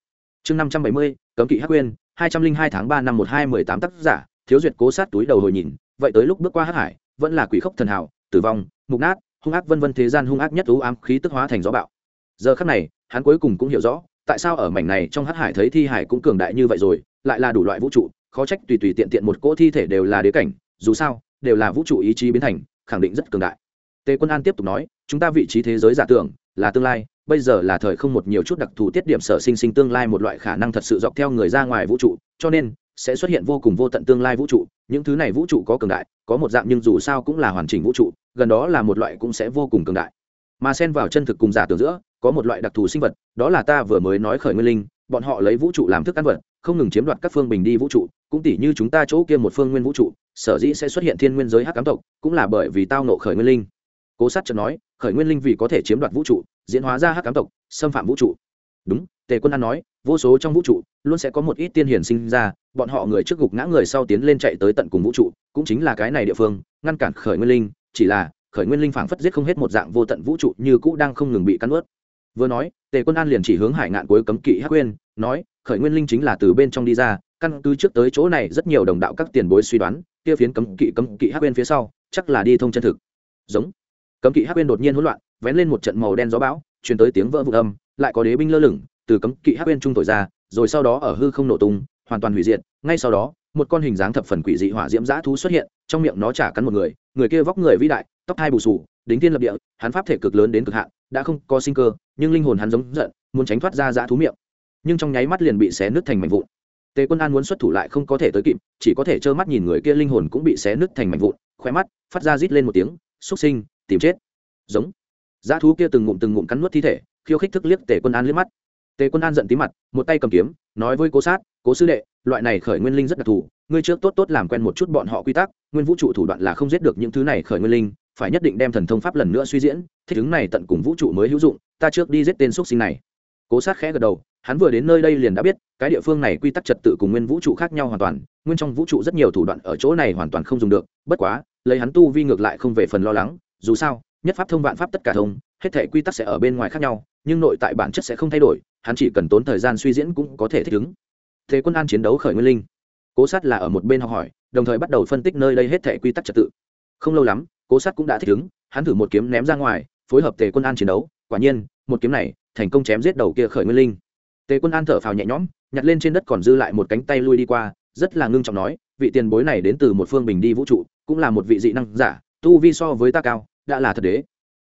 Chương năm trăm bảy mươi, cấm kỵ hắc quên hai trăm linh hai tháng ba năm một hai mười tám tác giả, thiếu duyệt cố sát túi đầu hồi nhìn, vậy tới lúc bước qua hắc hải, vẫn là quỷ khốc thần hảo tử vong, mục nát, hung ác vân vân thế gian hung ác nhất ú ám khí tức hóa thành gió bạo giờ khắc này, hắn cuối cùng cũng hiểu rõ, tại sao ở mảnh này trong hắc hải thấy thi hải cũng cường đại như vậy rồi, lại là đủ loại vũ trụ, khó trách tùy tùy tiện tiện một cỗ thi thể đều là đế cảnh, dù sao, đều là vũ trụ ý chí biến thành, khẳng định rất cường đại. Tề quân an tiếp tục nói, chúng ta vị trí thế giới giả tưởng là tương lai bây giờ là thời không một nhiều chút đặc thù tiết điểm sở sinh sinh tương lai một loại khả năng thật sự dọc theo người ra ngoài vũ trụ, cho nên sẽ xuất hiện vô cùng vô tận tương lai vũ trụ. Những thứ này vũ trụ có cường đại, có một dạng nhưng dù sao cũng là hoàn chỉnh vũ trụ, gần đó là một loại cũng sẽ vô cùng cường đại. Mà xen vào chân thực cùng giả tưởng giữa, có một loại đặc thù sinh vật, đó là ta vừa mới nói khởi nguyên linh, bọn họ lấy vũ trụ làm thức ăn vật, không ngừng chiếm đoạt các phương bình đi vũ trụ, cũng tỷ như chúng ta chỗ kia một phương nguyên vũ trụ, sở dĩ sẽ xuất hiện thiên nguyên giới hắc cám tộc, cũng là bởi vì tao nộ khởi nguyên linh cố sát chợt nói, khởi nguyên linh vì có thể chiếm đoạt vũ trụ, diễn hóa ra hắc cám tộc, xâm phạm vũ trụ. Đúng, tề quân an nói, vô số trong vũ trụ, luôn sẽ có một ít tiên hiển sinh ra, bọn họ người trước gục ngã người sau tiến lên chạy tới tận cùng vũ trụ, cũng chính là cái này địa phương, ngăn cản khởi nguyên linh, chỉ là, khởi nguyên linh phảng phất giết không hết một dạng vô tận vũ trụ như cũ đang không ngừng bị cắn ướt vừa nói, tề quân an liền chỉ hướng hải ngạn cuối cấm kỵ hắc quên nói, khởi nguyên linh chính là từ bên trong đi ra, căn cứ trước tới chỗ này rất nhiều đồng đạo các tiền bối suy đoán, kia phiến cấm kỵ cấm kỵ hắc quên phía sau, chắc là đi thông chân thực. Giống cấm kỵ hắc uyên đột nhiên hỗn loạn, vén lên một trận màu đen gió bão, truyền tới tiếng vỡ vụn âm, lại có đế binh lơ lửng, từ cấm kỵ hắc uyên trung thổi ra, rồi sau đó ở hư không nổ tung, hoàn toàn hủy diệt. Ngay sau đó, một con hình dáng thập phần quỷ dị hỏa diễm dã thú xuất hiện, trong miệng nó chả cắn một người người kia vóc người vĩ đại, tóc hai bù sù đính thiên lập địa, hắn pháp thể cực lớn đến cực hạn, đã không có sinh cơ, nhưng linh hồn hắn giống giận, muốn tránh thoát ra dã thú miệng. Nhưng trong nháy mắt liền bị xé nứt thành mảnh vụn. Tề quân an muốn xuất thủ lại không có thể tới kịp, chỉ có thể trơ mắt nhìn người kia linh hồn cũng bị xé nứt thành mảnh vụn khoe mắt phát ra rít lên một tiếng xúc sinh tìm chết. Giống. Dã thú kia từng ngụm từng ngụm cắn nuốt thi thể, khiêu khích thức liếc tề quân an liếc mắt. Tề quân an giận tí mặt, một tay cầm kiếm, nói với cố sát, cố sư đệ, loại này khởi nguyên linh rất đặc thù, ngươi trước tốt tốt làm quen một chút bọn họ quy tắc, nguyên vũ trụ thủ đoạn là không giết được những thứ này khởi nguyên linh, phải nhất định đem thần thông pháp lần nữa suy diễn, thích ứng này tận cùng vũ trụ mới hữu dụng, ta trước đi giết tên x sinh này. Cố sát khẽ gật đầu, hắn vừa đến nơi đây liền đã biết, cái địa phương này quy tắc trật tự cùng nguyên vũ trụ khác nhau hoàn toàn, nguyên trong vũ trụ rất nhiều thủ đoạn ở chỗ này hoàn toàn không dùng được, bất quá, lấy hắn tu vi ngược lại không về phần lo lắng dù sao, nhất pháp thông vạn pháp tất cả thông, hết thể quy tắc sẽ ở bên ngoài khác nhau, nhưng nội tại bản chất sẽ không thay đổi, hắn chỉ cần tốn thời gian suy diễn cũng có thể thích ứng. Thế quân an chiến đấu khởi nguyên linh. Cố sát là ở một bên học hỏi, đồng thời bắt đầu phân tích nơi đây hết thể quy tắc trật tự. Không lâu lắm, cố sát cũng đã thích ứng, hắn thử một kiếm ném ra ngoài, phối hợp tề quân an chiến đấu, quả nhiên, một kiếm này, thành công chém giết đầu kia khởi nguyên linh. Tề quân an thở phào nhẹ nhõm, nhặt lên trên đất còn dư lại một cánh tay lui đi qua, rất là ngưng trọng nói, vị tiền bối này đến từ một phương bình đi vũ trụ, cũng là một vị dị năng giả, tu vi so với ta cao đã là thật đế.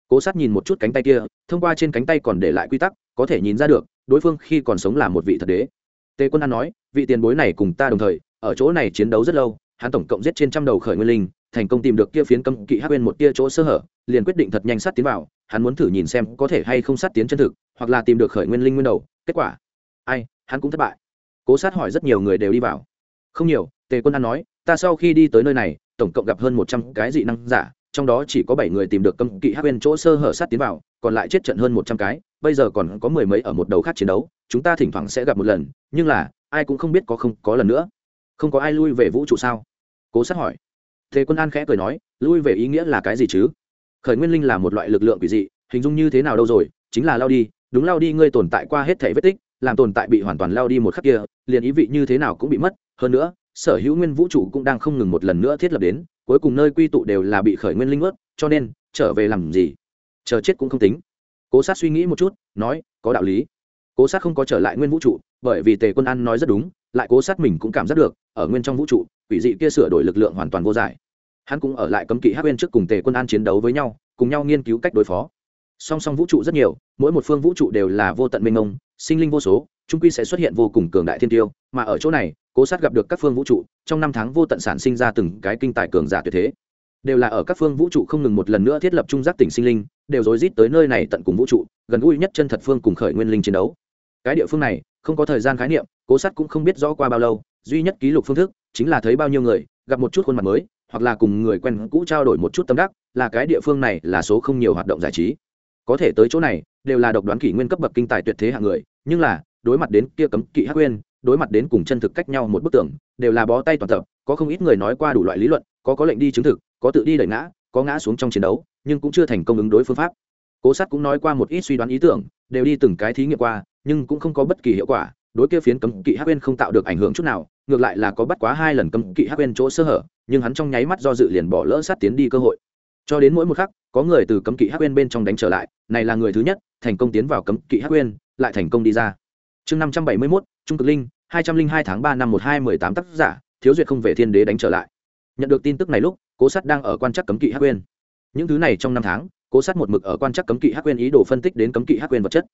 Cố sát nhìn một chút cánh tay kia, thông qua trên cánh tay còn để lại quy tắc, có thể nhìn ra được, đối phương khi còn sống là một vị thật đế. Tề quân an nói, vị tiền bối này cùng ta đồng thời, ở chỗ này chiến đấu rất lâu, hắn tổng cộng giết trên trăm đầu khởi nguyên linh, thành công tìm được kia phiến cấm kỵ hát bên một kia chỗ sơ hở, liền quyết định thật nhanh sát tiến vào, hắn muốn thử nhìn xem có thể hay không sát tiến chân thực, hoặc là tìm được khởi nguyên linh nguyên đầu, kết quả. Ai, hắn cũng thất bại. Cố sát hỏi rất nhiều người đều đi vào. Không nhiều, tề quân an nói, ta sau khi đi tới nơi này, tổng cộng gặp hơn một trăm cái dị năng giả trong đó chỉ có bảy người tìm được cấm kỵ hát bên chỗ sơ hở sát tiến vào, còn lại chết trận hơn một trăm cái, bây giờ còn có mười mấy ở một đầu khác chiến đấu, chúng ta thỉnh thoảng sẽ gặp một lần, nhưng là, ai cũng không biết có không có lần nữa. Không có ai lui về vũ trụ sao? Cố sát hỏi. Thế quân an khẽ cười nói, lui về ý nghĩa là cái gì chứ? Khởi nguyên linh là một loại lực lượng quỷ dị, hình dung như thế nào đâu rồi, chính là lao đi, đúng lao đi ngươi tồn tại qua hết thể vết tích, làm tồn tại bị hoàn toàn lao đi một khắc kia, liền ý vị như thế nào cũng bị mất, hơn nữa, sở hữu nguyên vũ trụ cũng đang không ngừng một lần nữa thiết lập đến cuối cùng nơi quy tụ đều là bị khởi nguyên linh ướt, cho nên, trở về làm gì? Chờ chết cũng không tính. Cố sát suy nghĩ một chút, nói, có đạo lý. Cố sát không có trở lại nguyên vũ trụ, bởi vì tề quân an nói rất đúng, lại cố sát mình cũng cảm giác được, ở nguyên trong vũ trụ, quỷ dị kia sửa đổi lực lượng hoàn toàn vô giải. Hắn cũng ở lại cấm kỵ hát bên trước cùng tề quân an chiến đấu với nhau, cùng nhau nghiên cứu cách đối phó. Song song vũ trụ rất nhiều, mỗi một phương vũ trụ đều là vô tận mênh mông, sinh linh vô số trung quy sẽ xuất hiện vô cùng cường đại thiên tiêu, mà ở chỗ này cố sát gặp được các phương vũ trụ, trong năm tháng vô tận sản sinh ra từng cái kinh tài cường giả tuyệt thế. Đều là ở các phương vũ trụ không ngừng một lần nữa thiết lập trung giác tỉnh sinh linh, đều rối rít tới nơi này tận cùng vũ trụ, gần gũi nhất chân thật phương cùng khởi nguyên linh chiến đấu. Cái địa phương này, không có thời gian khái niệm, cố sát cũng không biết rõ qua bao lâu, duy nhất ký lục phương thức chính là thấy bao nhiêu người, gặp một chút khuôn mặt mới, hoặc là cùng người quen cũ trao đổi một chút tâm đắc, là cái địa phương này là số không nhiều hoạt động giải trí. Có thể tới chỗ này, đều là độc đoán kỷ nguyên cấp bậc kinh tài tuyệt thế hạng người, nhưng là, đối mặt đến kia cấm kỵ hắc quên đối mặt đến cùng chân thực cách nhau một bức tường, đều là bó tay toàn tập, có không ít người nói qua đủ loại lý luận, có có lệnh đi chứng thực, có tự đi đẩy ngã, có ngã xuống trong chiến đấu, nhưng cũng chưa thành công ứng đối phương pháp. Cố sát cũng nói qua một ít suy đoán ý tưởng, đều đi từng cái thí nghiệm qua, nhưng cũng không có bất kỳ hiệu quả, đối kia phiến cấm kỵ hắc quên không tạo được ảnh hưởng chút nào, ngược lại là có bắt quá hai lần cấm kỵ hắc quên chỗ sơ hở, nhưng hắn trong nháy mắt do dự liền bỏ lỡ sát tiến đi cơ hội. Cho đến mỗi một khắc, có người từ cấm kỵ hắc quên bên trong đánh trở lại, này là người thứ nhất, thành công tiến vào cấm kỵ hắc quên lại thành công đi ra chương năm trăm bảy mươi mốt, trung cực linh, hai trăm linh hai tháng ba năm một hai mười tám tác giả, thiếu duyệt không về thiên đế đánh trở lại. Nhận được tin tức này lúc, cố sát đang ở quan chắc cấm kỵ hắc quên những thứ này trong năm tháng, cố sát một mực ở quan chắc cấm kỵ hắc quên ý đồ phân tích đến cấm kỵ hắc quên vật chất.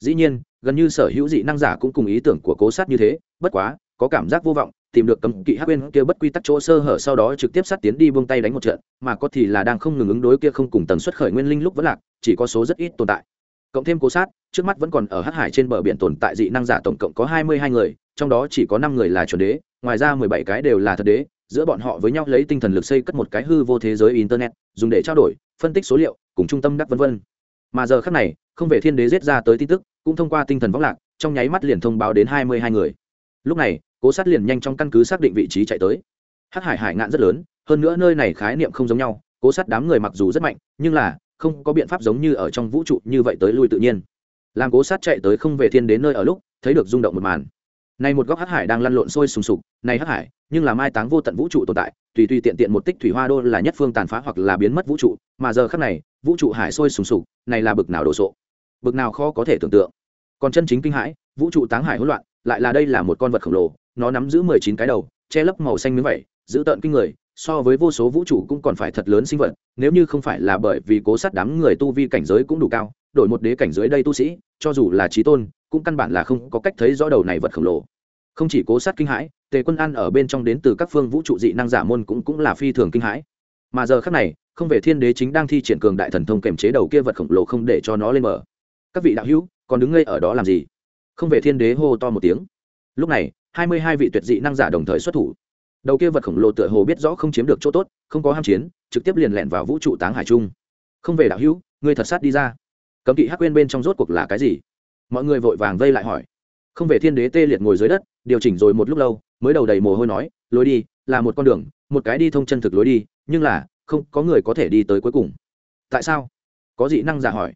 Dĩ nhiên, gần như sở hữu dị năng giả cũng cùng ý tưởng của cố sát như thế, bất quá, có cảm giác vô vọng, tìm được cấm kỵ hắc quên kia bất quy tắc chỗ sơ hở sau đó trực tiếp sát tiến đi buông tay đánh một trận, mà có thì là đang không ngừng ứng đối kia không cùng tần suất khởi nguyên linh lúc vẫn lạc, chỉ có số rất ít tồn tại cộng thêm cố sát, trước mắt vẫn còn ở hắc hải trên bờ biển tồn tại dị năng giả tổng cộng có hai mươi hai người, trong đó chỉ có năm người là chuẩn đế, ngoài ra mười bảy cái đều là thật đế, giữa bọn họ với nhau lấy tinh thần lực xây cất một cái hư vô thế giới internet, dùng để trao đổi, phân tích số liệu, cùng trung tâm đắc vân vân. Mà giờ khắc này, không về thiên đế giết ra tới tin tức, cũng thông qua tinh thần vóc lạc, trong nháy mắt liền thông báo đến hai mươi hai người. Lúc này, cố sát liền nhanh trong căn cứ xác định vị trí chạy tới. Hắc hải hải ngạn rất lớn, hơn nữa nơi này khái niệm không giống nhau, cố sát đám người mặc dù rất mạnh, nhưng là không có biện pháp giống như ở trong vũ trụ như vậy tới lui tự nhiên. Làm cố sát chạy tới không về thiên đến nơi ở lúc, thấy được rung động một màn. Này một góc hắc hải đang lăn lộn sôi sùng sục, này hắc hải, nhưng là mai táng vô tận vũ trụ tồn tại, tùy tùy tiện tiện một tích thủy hoa đô là nhất phương tàn phá hoặc là biến mất vũ trụ, mà giờ khắc này, vũ trụ hải sôi sùng sục, này là bực nào đồ sộ. Bực nào khó có thể tưởng tượng. Còn chân chính kinh hãi, vũ trụ táng hải hỗn loạn, lại là đây là một con vật khổng lồ, nó nắm giữ mười chín cái đầu, che lấp màu xanh miếng vẩy giữ tợn kinh người so với vô số vũ trụ cũng còn phải thật lớn sinh vật, nếu như không phải là bởi vì cố sát đám người tu vi cảnh giới cũng đủ cao, đổi một đế cảnh giới đây tu sĩ, cho dù là trí tôn, cũng căn bản là không có cách thấy rõ đầu này vật khổng lồ. Không chỉ cố sát kinh hãi, tề quân an ở bên trong đến từ các phương vũ trụ dị năng giả môn cũng cũng là phi thường kinh hãi. Mà giờ khác này, không về thiên đế chính đang thi triển cường đại thần thông kềm chế đầu kia vật khổng lồ không để cho nó lên mở các vị đạo hữu, còn đứng ngây ở đó làm gì? Không về thiên đế hô to một tiếng. Lúc này, hai mươi hai vị tuyệt dị năng giả đồng thời xuất thủ đầu kia vật khổng lồ tựa hồ biết rõ không chiếm được chỗ tốt, không có ham chiến, trực tiếp liền lẹn vào vũ trụ táng hải trung. Không về đạo hữu, ngươi thật sát đi ra. Cấm kỵ hắc quên bên trong rốt cuộc là cái gì? Mọi người vội vàng vây lại hỏi. Không về thiên đế tê liệt ngồi dưới đất, điều chỉnh rồi một lúc lâu, mới đầu đầy mồ hôi nói, lối đi, là một con đường, một cái đi thông chân thực lối đi, nhưng là, không có người có thể đi tới cuối cùng. Tại sao? Có dị năng giả hỏi.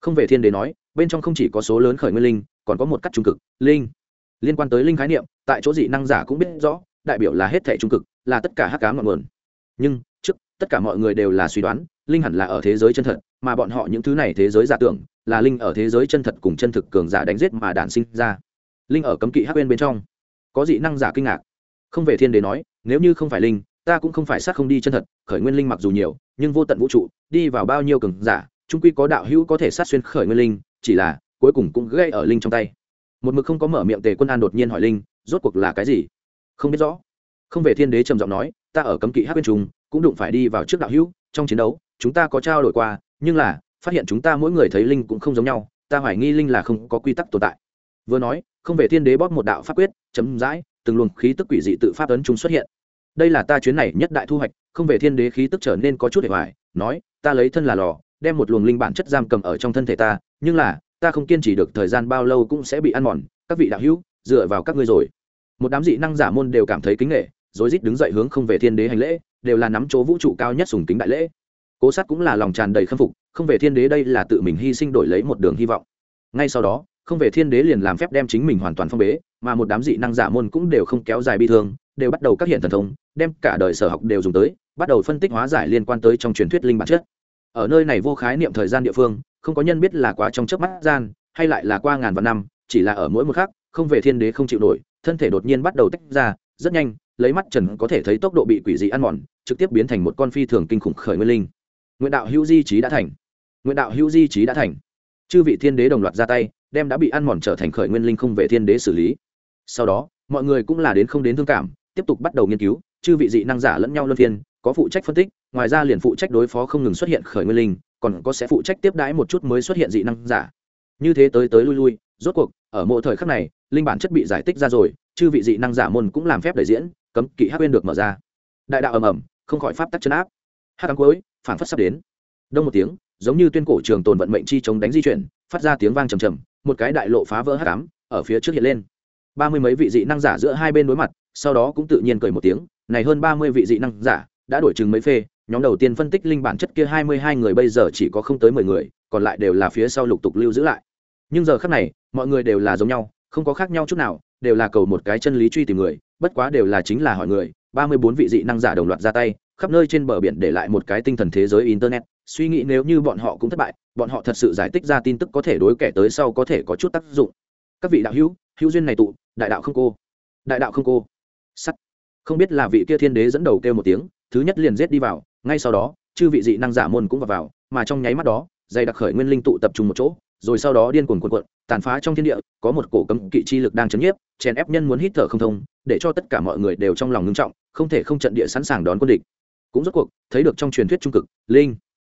Không về thiên đế nói, bên trong không chỉ có số lớn khởi nguyên linh, còn có một cách trung cực, linh. Liên quan tới linh khái niệm, tại chỗ dị năng giả cũng biết rõ đại biểu là hết thể trung cực, là tất cả hắc cá ngọn nguồn. Nhưng, trước, tất cả mọi người đều là suy đoán, linh hẳn là ở thế giới chân thật, mà bọn họ những thứ này thế giới giả tưởng, là linh ở thế giới chân thật cùng chân thực cường giả đánh giết mà đản sinh ra. Linh ở cấm kỵ hắc bên bên trong. Có dị năng giả kinh ngạc. Không về thiên đế nói, nếu như không phải linh, ta cũng không phải sát không đi chân thật, khởi nguyên linh mặc dù nhiều, nhưng vô tận vũ trụ, đi vào bao nhiêu cường giả trung quy có đạo hữu có thể sát xuyên khởi nguyên linh, chỉ là, cuối cùng cũng gây ở linh trong tay. Một mực không có mở miệng tề quân an đột nhiên hỏi linh, rốt cuộc là cái gì? Không biết rõ. Không về thiên đế trầm giọng nói, ta ở cấm kỵ hát bên trùng, cũng đụng phải đi vào trước đạo hữu, trong chiến đấu, chúng ta có trao đổi qua, nhưng là, phát hiện chúng ta mỗi người thấy linh cũng không giống nhau, ta hoài nghi linh là không có quy tắc tồn tại. Vừa nói, không về thiên đế bóp một đạo pháp quyết, chấm dãi, từng luồng khí tức quỷ dị tự pháp ấn chúng xuất hiện. Đây là ta chuyến này nhất đại thu hoạch, không về thiên đế khí tức trở nên có chút hệ hoài, nói, ta lấy thân là lò, đem một luồng linh bản chất giam cầm ở trong thân thể ta, nhưng là, ta không kiên trì được thời gian bao lâu cũng sẽ bị ăn mòn, các vị đạo hữu, dựa vào các ngươi rồi một đám dị năng giả môn đều cảm thấy kính nghệ rối rít đứng dậy hướng không về thiên đế hành lễ, đều là nắm chỗ vũ trụ cao nhất sùng kính đại lễ. Cố sát cũng là lòng tràn đầy khâm phục, không về thiên đế đây là tự mình hy sinh đổi lấy một đường hy vọng. Ngay sau đó, không về thiên đế liền làm phép đem chính mình hoàn toàn phong bế, mà một đám dị năng giả môn cũng đều không kéo dài bi thương, đều bắt đầu các hiện thần thông, đem cả đời sở học đều dùng tới, bắt đầu phân tích hóa giải liên quan tới trong truyền thuyết linh bản chất. Ở nơi này vô khái niệm thời gian địa phương, không có nhân biết là quá trong chớp mắt gian, hay lại là qua ngàn vạn năm, chỉ là ở mỗi một khắc, không về thiên đế không chịu nổi thân thể đột nhiên bắt đầu tách ra, rất nhanh, lấy mắt trần có thể thấy tốc độ bị quỷ dị ăn mòn, trực tiếp biến thành một con phi thường kinh khủng khởi nguyên linh. Nguyện đạo hữu di trí đã thành. Nguyện đạo hữu di trí đã thành. Chư vị thiên đế đồng loạt ra tay, đem đã bị ăn mòn trở thành khởi nguyên linh không về thiên đế xử lý. Sau đó, mọi người cũng là đến không đến thương cảm, tiếp tục bắt đầu nghiên cứu, chư vị dị năng giả lẫn nhau luân phiên, có phụ trách phân tích, ngoài ra liền phụ trách đối phó không ngừng xuất hiện khởi nguyên linh, còn có sẽ phụ trách tiếp đãi một chút mới xuất hiện dị năng giả. Như thế tới tới lui lui, rốt cuộc, ở mỗi thời khắc này linh bản chất bị giải tích ra rồi, chư vị dị năng giả môn cũng làm phép đại diễn, cấm kỵ hắc quên được mở ra. Đại đạo ầm ầm, không khỏi pháp tắc chân áp. Hắc ám cuối phản phất sắp đến. Đông một tiếng, giống như tuyên cổ trường tồn vận mệnh chi chống đánh di chuyển, phát ra tiếng vang trầm trầm, một cái đại lộ phá vỡ hắc ám, ở phía trước hiện lên. Ba mươi mấy vị dị năng giả giữa hai bên đối mặt, sau đó cũng tự nhiên cười một tiếng, này hơn ba mươi vị dị năng giả đã đổi chừng mấy phê, nhóm đầu tiên phân tích linh bản chất kia hai mươi hai người bây giờ chỉ có không tới mười người, còn lại đều là phía sau lục tục lưu giữ lại. Nhưng giờ khắc này, mọi người đều là giống nhau không có khác nhau chút nào đều là cầu một cái chân lý truy tìm người bất quá đều là chính là hỏi người ba mươi bốn vị dị năng giả đồng loạt ra tay khắp nơi trên bờ biển để lại một cái tinh thần thế giới internet suy nghĩ nếu như bọn họ cũng thất bại bọn họ thật sự giải tích ra tin tức có thể đối kẻ tới sau có thể có chút tác dụng. Các vị đạo hữu hữu duyên này tụ đại đạo không cô. Đại đạo không cô. Sắt. Không biết là vị kia thiên đế dẫn đầu kêu một tiếng thứ nhất liền giết đi vào ngay sau đó chư vị dị năng giả môn cũng vào, vào mà trong nháy mắt đó dày đặc khởi nguyên linh tụ tập trung một chỗ rồi sau đó điên cuồng cuộn cuộn, tàn phá trong thiên địa, có một cổ cấm kỵ chi lực đang chấn nhiếp, chèn ép nhân muốn hít thở không thông, để cho tất cả mọi người đều trong lòng ngưng trọng, không thể không trận địa sẵn sàng đón quân địch. Cũng rốt cuộc, thấy được trong truyền thuyết trung cực, linh.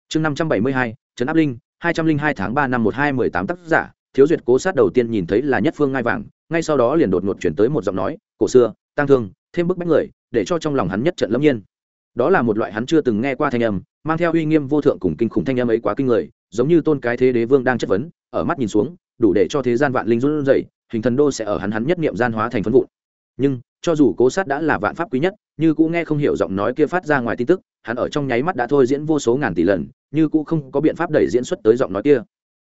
Chương năm trăm bảy mươi hai, trấn áp linh, hai trăm linh hai tháng ba năm một hai mười tám tác giả, thiếu duyệt cố sát đầu tiên nhìn thấy là nhất phương ngai vàng, ngay sau đó liền đột ngột chuyển tới một giọng nói, cổ xưa tăng thương, thêm bức bách người, để cho trong lòng hắn nhất trận lâm nhiên. Đó là một loại hắn chưa từng nghe qua thanh âm, mang theo uy nghiêm vô thượng cùng kinh khủng thanh âm ấy quá kinh người giống như tôn cái thế đế vương đang chất vấn, ở mắt nhìn xuống, đủ để cho thế gian vạn linh run rẩy, hình thần đô sẽ ở hắn hắn nhất niệm gian hóa thành phân vụn. Nhưng, cho dù cố sát đã là vạn pháp quý nhất, như cũ nghe không hiểu giọng nói kia phát ra ngoài tin tức, hắn ở trong nháy mắt đã thôi diễn vô số ngàn tỷ lần, như cũ không có biện pháp đẩy diễn xuất tới giọng nói kia.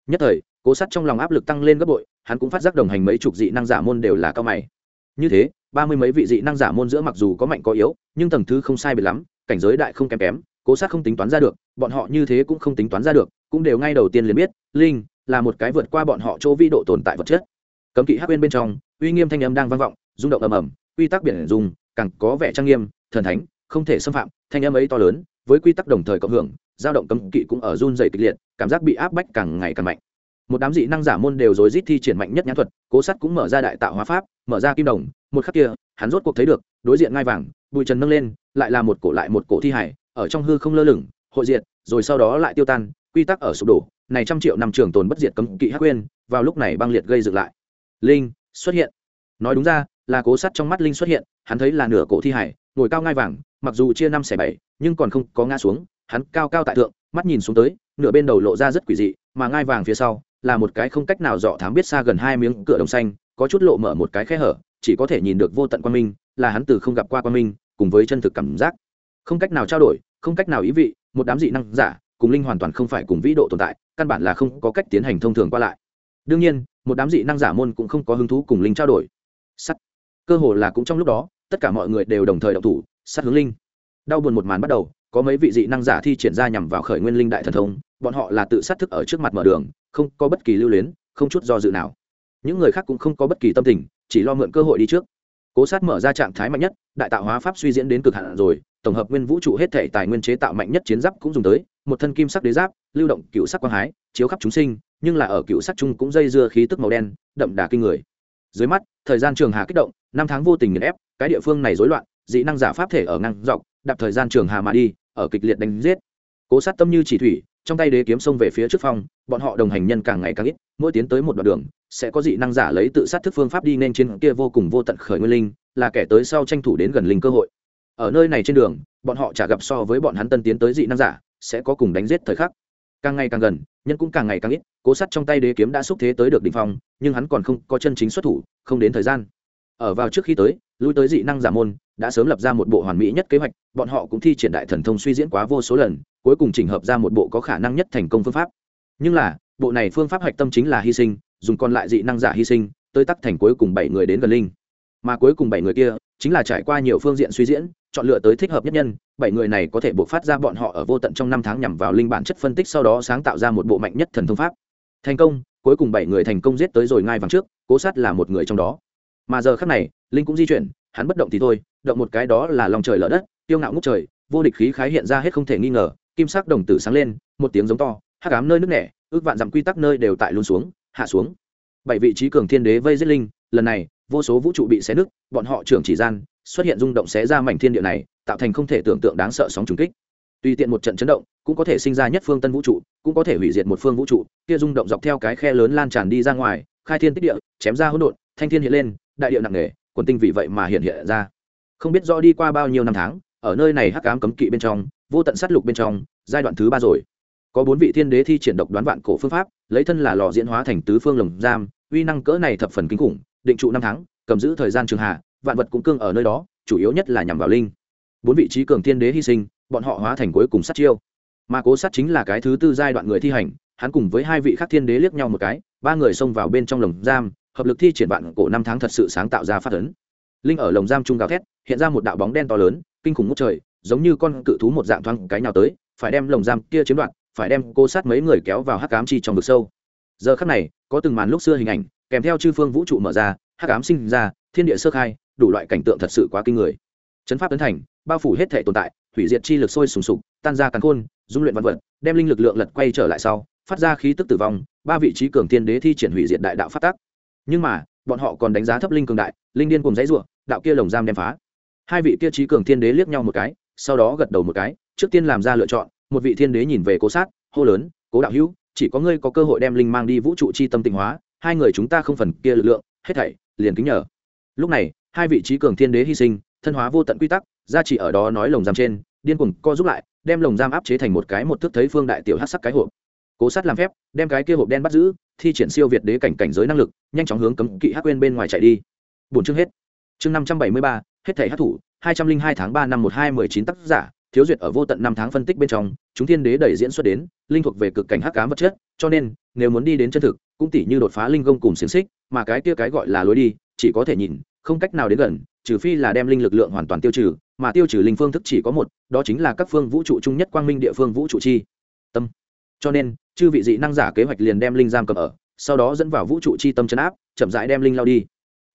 Nhất thời, cố sát trong lòng áp lực tăng lên gấp bội, hắn cũng phát giác đồng hành mấy chục dị năng giả môn đều là cao mày. Như thế, ba mươi mấy vị dị năng giả môn giữa mặc dù có mạnh có yếu, nhưng tầng thứ không sai biệt lắm, cảnh giới đại không kém kém, cố sát không tính toán ra được, bọn họ như thế cũng không tính toán ra được cũng đều ngay đầu tiên liền biết, linh là một cái vượt qua bọn họ chỗ vi độ tồn tại vật chất. Cấm kỵ hắc bên bên trong, uy nghiêm thanh âm đang vang vọng, rung động ầm ầm, quy tắc biển dùng, càng có vẻ trang nghiêm, thần thánh, không thể xâm phạm, thanh âm ấy to lớn, với quy tắc đồng thời cộng hưởng, dao động cấm kỵ cũng ở run dày kịch liệt, cảm giác bị áp bách càng ngày càng mạnh. Một đám dị năng giả môn đều rối rít thi triển mạnh nhất nhãn thuật, cố sắt cũng mở ra đại tạo hóa pháp, mở ra kim đồng, một khắc kia, hắn rốt cuộc thấy được, đối diện ngai vàng, bụi trần nâng lên, lại là một cổ lại một cổ thi hải, ở trong hư không lơ lửng, hội diện rồi sau đó lại tiêu tan quy tắc ở sụp đổ, này trăm triệu năm trường tồn bất diệt cấm kỵ hắc quên vào lúc này băng liệt gây dựng lại. Linh xuất hiện. Nói đúng ra, là cố sắt trong mắt linh xuất hiện, hắn thấy là nửa cổ thi hải, ngồi cao ngai vàng, mặc dù chia năm xẻ bảy, nhưng còn không có ngã xuống, hắn cao cao tại thượng, mắt nhìn xuống tới, nửa bên đầu lộ ra rất quỷ dị, mà ngai vàng phía sau, là một cái không cách nào dọ thám biết xa gần hai miếng cửa đồng xanh, có chút lộ mở một cái khe hở, chỉ có thể nhìn được vô tận quan minh, là hắn từ không gặp qua quan minh, cùng với chân thực cảm giác. Không cách nào trao đổi, không cách nào ý vị, một đám dị năng giả cùng linh hoàn toàn không phải cùng vĩ độ tồn tại, căn bản là không có cách tiến hành thông thường qua lại. Đương nhiên, một đám dị năng giả môn cũng không có hứng thú cùng linh trao đổi. Sắt. Cơ hồ là cũng trong lúc đó, tất cả mọi người đều đồng thời động thủ, sát hướng linh. Đau buồn một màn bắt đầu, có mấy vị dị năng giả thi triển ra nhằm vào khởi nguyên linh đại thần thông, bọn họ là tự sát thức ở trước mặt mở đường, không có bất kỳ lưu luyến, không chút do dự nào. Những người khác cũng không có bất kỳ tâm tình, chỉ lo mượn cơ hội đi trước. Cố sát mở ra trạng thái mạnh nhất, đại tạo hóa pháp suy diễn đến cực hạn rồi, tổng hợp nguyên vũ trụ hết thể tài nguyên chế tạo mạnh nhất chiến giáp cũng dùng tới một thân kim sắc đế giáp lưu động cựu sắc quang hái chiếu khắp chúng sinh nhưng là ở cựu sắc chung cũng dây dưa khí tức màu đen đậm đà kinh người. Dưới mắt thời gian trường hà kích động năm tháng vô tình nghiền ép cái địa phương này rối loạn dị năng giả pháp thể ở ngang dọc đạp thời gian trường hà mà đi ở kịch liệt đánh giết. Cố sát tâm như chỉ thủy trong tay đế kiếm xông về phía trước phòng, bọn họ đồng hành nhân càng ngày càng ít mỗi tiến tới một đoạn đường sẽ có dị năng giả lấy tự sát thức phương pháp đi nên trên kia vô cùng vô tận khởi nguyên linh là kẻ tới sau tranh thủ đến gần linh cơ hội. Ở nơi này trên đường bọn họ chả gặp so với bọn hắn tân tiến tới dị năng giả sẽ có cùng đánh giết thời khắc. Càng ngày càng gần, nhân cũng càng ngày càng ít, cố sắt trong tay đế kiếm đã xúc thế tới được đ ỉ n h phong, nhưng hắn còn không có chân chính xuất thủ, không đến thời gian. Ở vào trước khi tới, lui tới dị năng giả môn, đã sớm lập ra một bộ hoàn mỹ nhất kế hoạch, bọn họ cũng thi triển đại thần thông suy diễn quá vô số lần, cuối cùng chỉnh hợp ra một bộ có khả năng nhất thành công phương pháp. Nhưng là, bộ này phương pháp hạch tâm chính là hy sinh, dùng còn lại dị năng giả hy sinh, tới tắc thành cuối cùng bảy người đến gần linh mà cuối cùng bảy người kia chính là trải qua nhiều phương diện suy diễn, chọn lựa tới thích hợp nhất nhân. Bảy người này có thể buộc phát ra bọn họ ở vô tận trong năm tháng nhằm vào linh bản chất phân tích, sau đó sáng tạo ra một bộ mạnh nhất thần thông pháp. Thành công, cuối cùng bảy người thành công giết tới rồi ngay vàng trước, cố sát là một người trong đó. Mà giờ khác này, linh cũng di chuyển, hắn bất động thì thôi, động một cái đó là lòng trời lở đất tiêu ngạo ngút trời, vô địch khí khái hiện ra hết không thể nghi ngờ, kim sắc đồng tử sáng lên, một tiếng giống to, hắc ám nơi nước nẻ, ước vạn dặm quy tắc nơi đều tại luôn xuống, hạ xuống. Bảy vị trí cường thiên đế vây giết linh, lần này vô số vũ trụ bị xé nứt, bọn họ trưởng chỉ gian, xuất hiện rung động xé ra mảnh thiên địa này, tạo thành không thể tưởng tượng đáng sợ sóng trùng kích. Tùy tiện một trận chấn động, cũng có thể sinh ra nhất phương tân vũ trụ, cũng có thể hủy diệt một phương vũ trụ. Kia rung động dọc theo cái khe lớn lan tràn đi ra ngoài, khai thiên tích địa, chém ra hỗn độn, thanh thiên hiện lên, đại địa nặng nề, quần tinh vì vậy mà hiện hiện ra. Không biết rõ đi qua bao nhiêu năm tháng, ở nơi này hắc ám cấm kỵ bên trong, vô tận sát lục bên trong, giai đoạn thứ ba rồi. Có bốn vị thiên đế thi triển độc đoán vạn cổ phương pháp, lấy thân là lò diễn hóa thành tứ phương lồng giam, uy năng cỡ này thập phần kinh khủng định trụ năm tháng, cầm giữ thời gian trường hạ, vạn vật cũng cương ở nơi đó, chủ yếu nhất là nhằm vào linh. Bốn vị trí cường thiên đế hy sinh, bọn họ hóa thành cuối cùng sát chiêu. Mà cố sát chính là cái thứ tư giai đoạn người thi hành, hắn cùng với hai vị khác thiên đế liếc nhau một cái, ba người xông vào bên trong lồng giam, hợp lực thi triển vạn cổ năm tháng thật sự sáng tạo ra phát ấn. Linh ở lồng giam trung gào thét, hiện ra một đạo bóng đen to lớn, kinh khủng ngút trời, giống như con cự thú một dạng thoáng cái nào tới, phải đem lồng giam kia chiếm đoạt, phải đem cô sát mấy người kéo vào hắc ám chi trong vực sâu. Giờ khắc này, có từng màn lúc xưa hình ảnh kèm theo chư phương vũ trụ mở ra, hắc ám sinh ra, thiên địa sơ khai, đủ loại cảnh tượng thật sự quá kinh người. Chấn pháp tấn thành, bao phủ hết thể tồn tại, hủy diệt chi lực sôi sùng sục, tan ra cắn khôn, dung luyện văn vật, đem linh lực lượng lật quay trở lại sau, phát ra khí tức tử vong, ba vị trí cường tiên đế thi triển hủy diệt đại đạo phát tác nhưng mà, bọn họ còn đánh giá thấp linh cường đại, linh điên cùng dãy ruộng đạo kia lồng giam đem phá. Hai vị kia trí cường thiên đế liếc nhau một cái, sau đó gật đầu một cái, trước tiên làm ra lựa chọn, một vị thiên đế nhìn về cố sát, hô lớn, cố đạo hữu, chỉ có ngươi có cơ hội đem linh mang đi vũ trụ chi tâm tịnh hóa hai người chúng ta không phần kia lực lượng, hết thảy, liền kính nhờ. Lúc này, hai vị trí cường thiên đế hy sinh, thân hóa vô tận quy tắc, gia trị ở đó nói lồng giam trên, điên cuồng co giúp lại, đem lồng giam áp chế thành một cái một thước thấy phương đại tiểu hát sắc cái hộp. Cố sát làm phép, đem cái kia hộp đen bắt giữ, thi triển siêu việt đế cảnh cảnh giới năng lực, nhanh chóng hướng cấm kỵ hắc quên bên ngoài chạy đi. Bốn chương hết. Chương năm trăm bảy mươi ba, hết thảy hát thủ, hai trăm linh hai tháng ba năm một hai mười chín tác giả thiếu duyệt ở vô tận năm tháng phân tích bên trong, chúng thiên đế đẩy diễn xuất đến, linh thuộc về cực cảnh hắc cám vật chất, cho nên, nếu muốn đi đến chân thực, cũng tỷ như đột phá linh gông cùng xiềng xích, mà cái kia cái gọi là lối đi, chỉ có thể nhìn, không cách nào đến gần, trừ phi là đem linh lực lượng hoàn toàn tiêu trừ, mà tiêu trừ linh phương thức chỉ có một, đó chính là các phương vũ trụ chung nhất quang minh địa phương vũ trụ chi. Tâm. Cho nên, chư vị dị năng giả kế hoạch liền đem linh giam cầm ở, sau đó dẫn vào vũ trụ chi tâm chấn áp, chậm rãi đem linh lao đi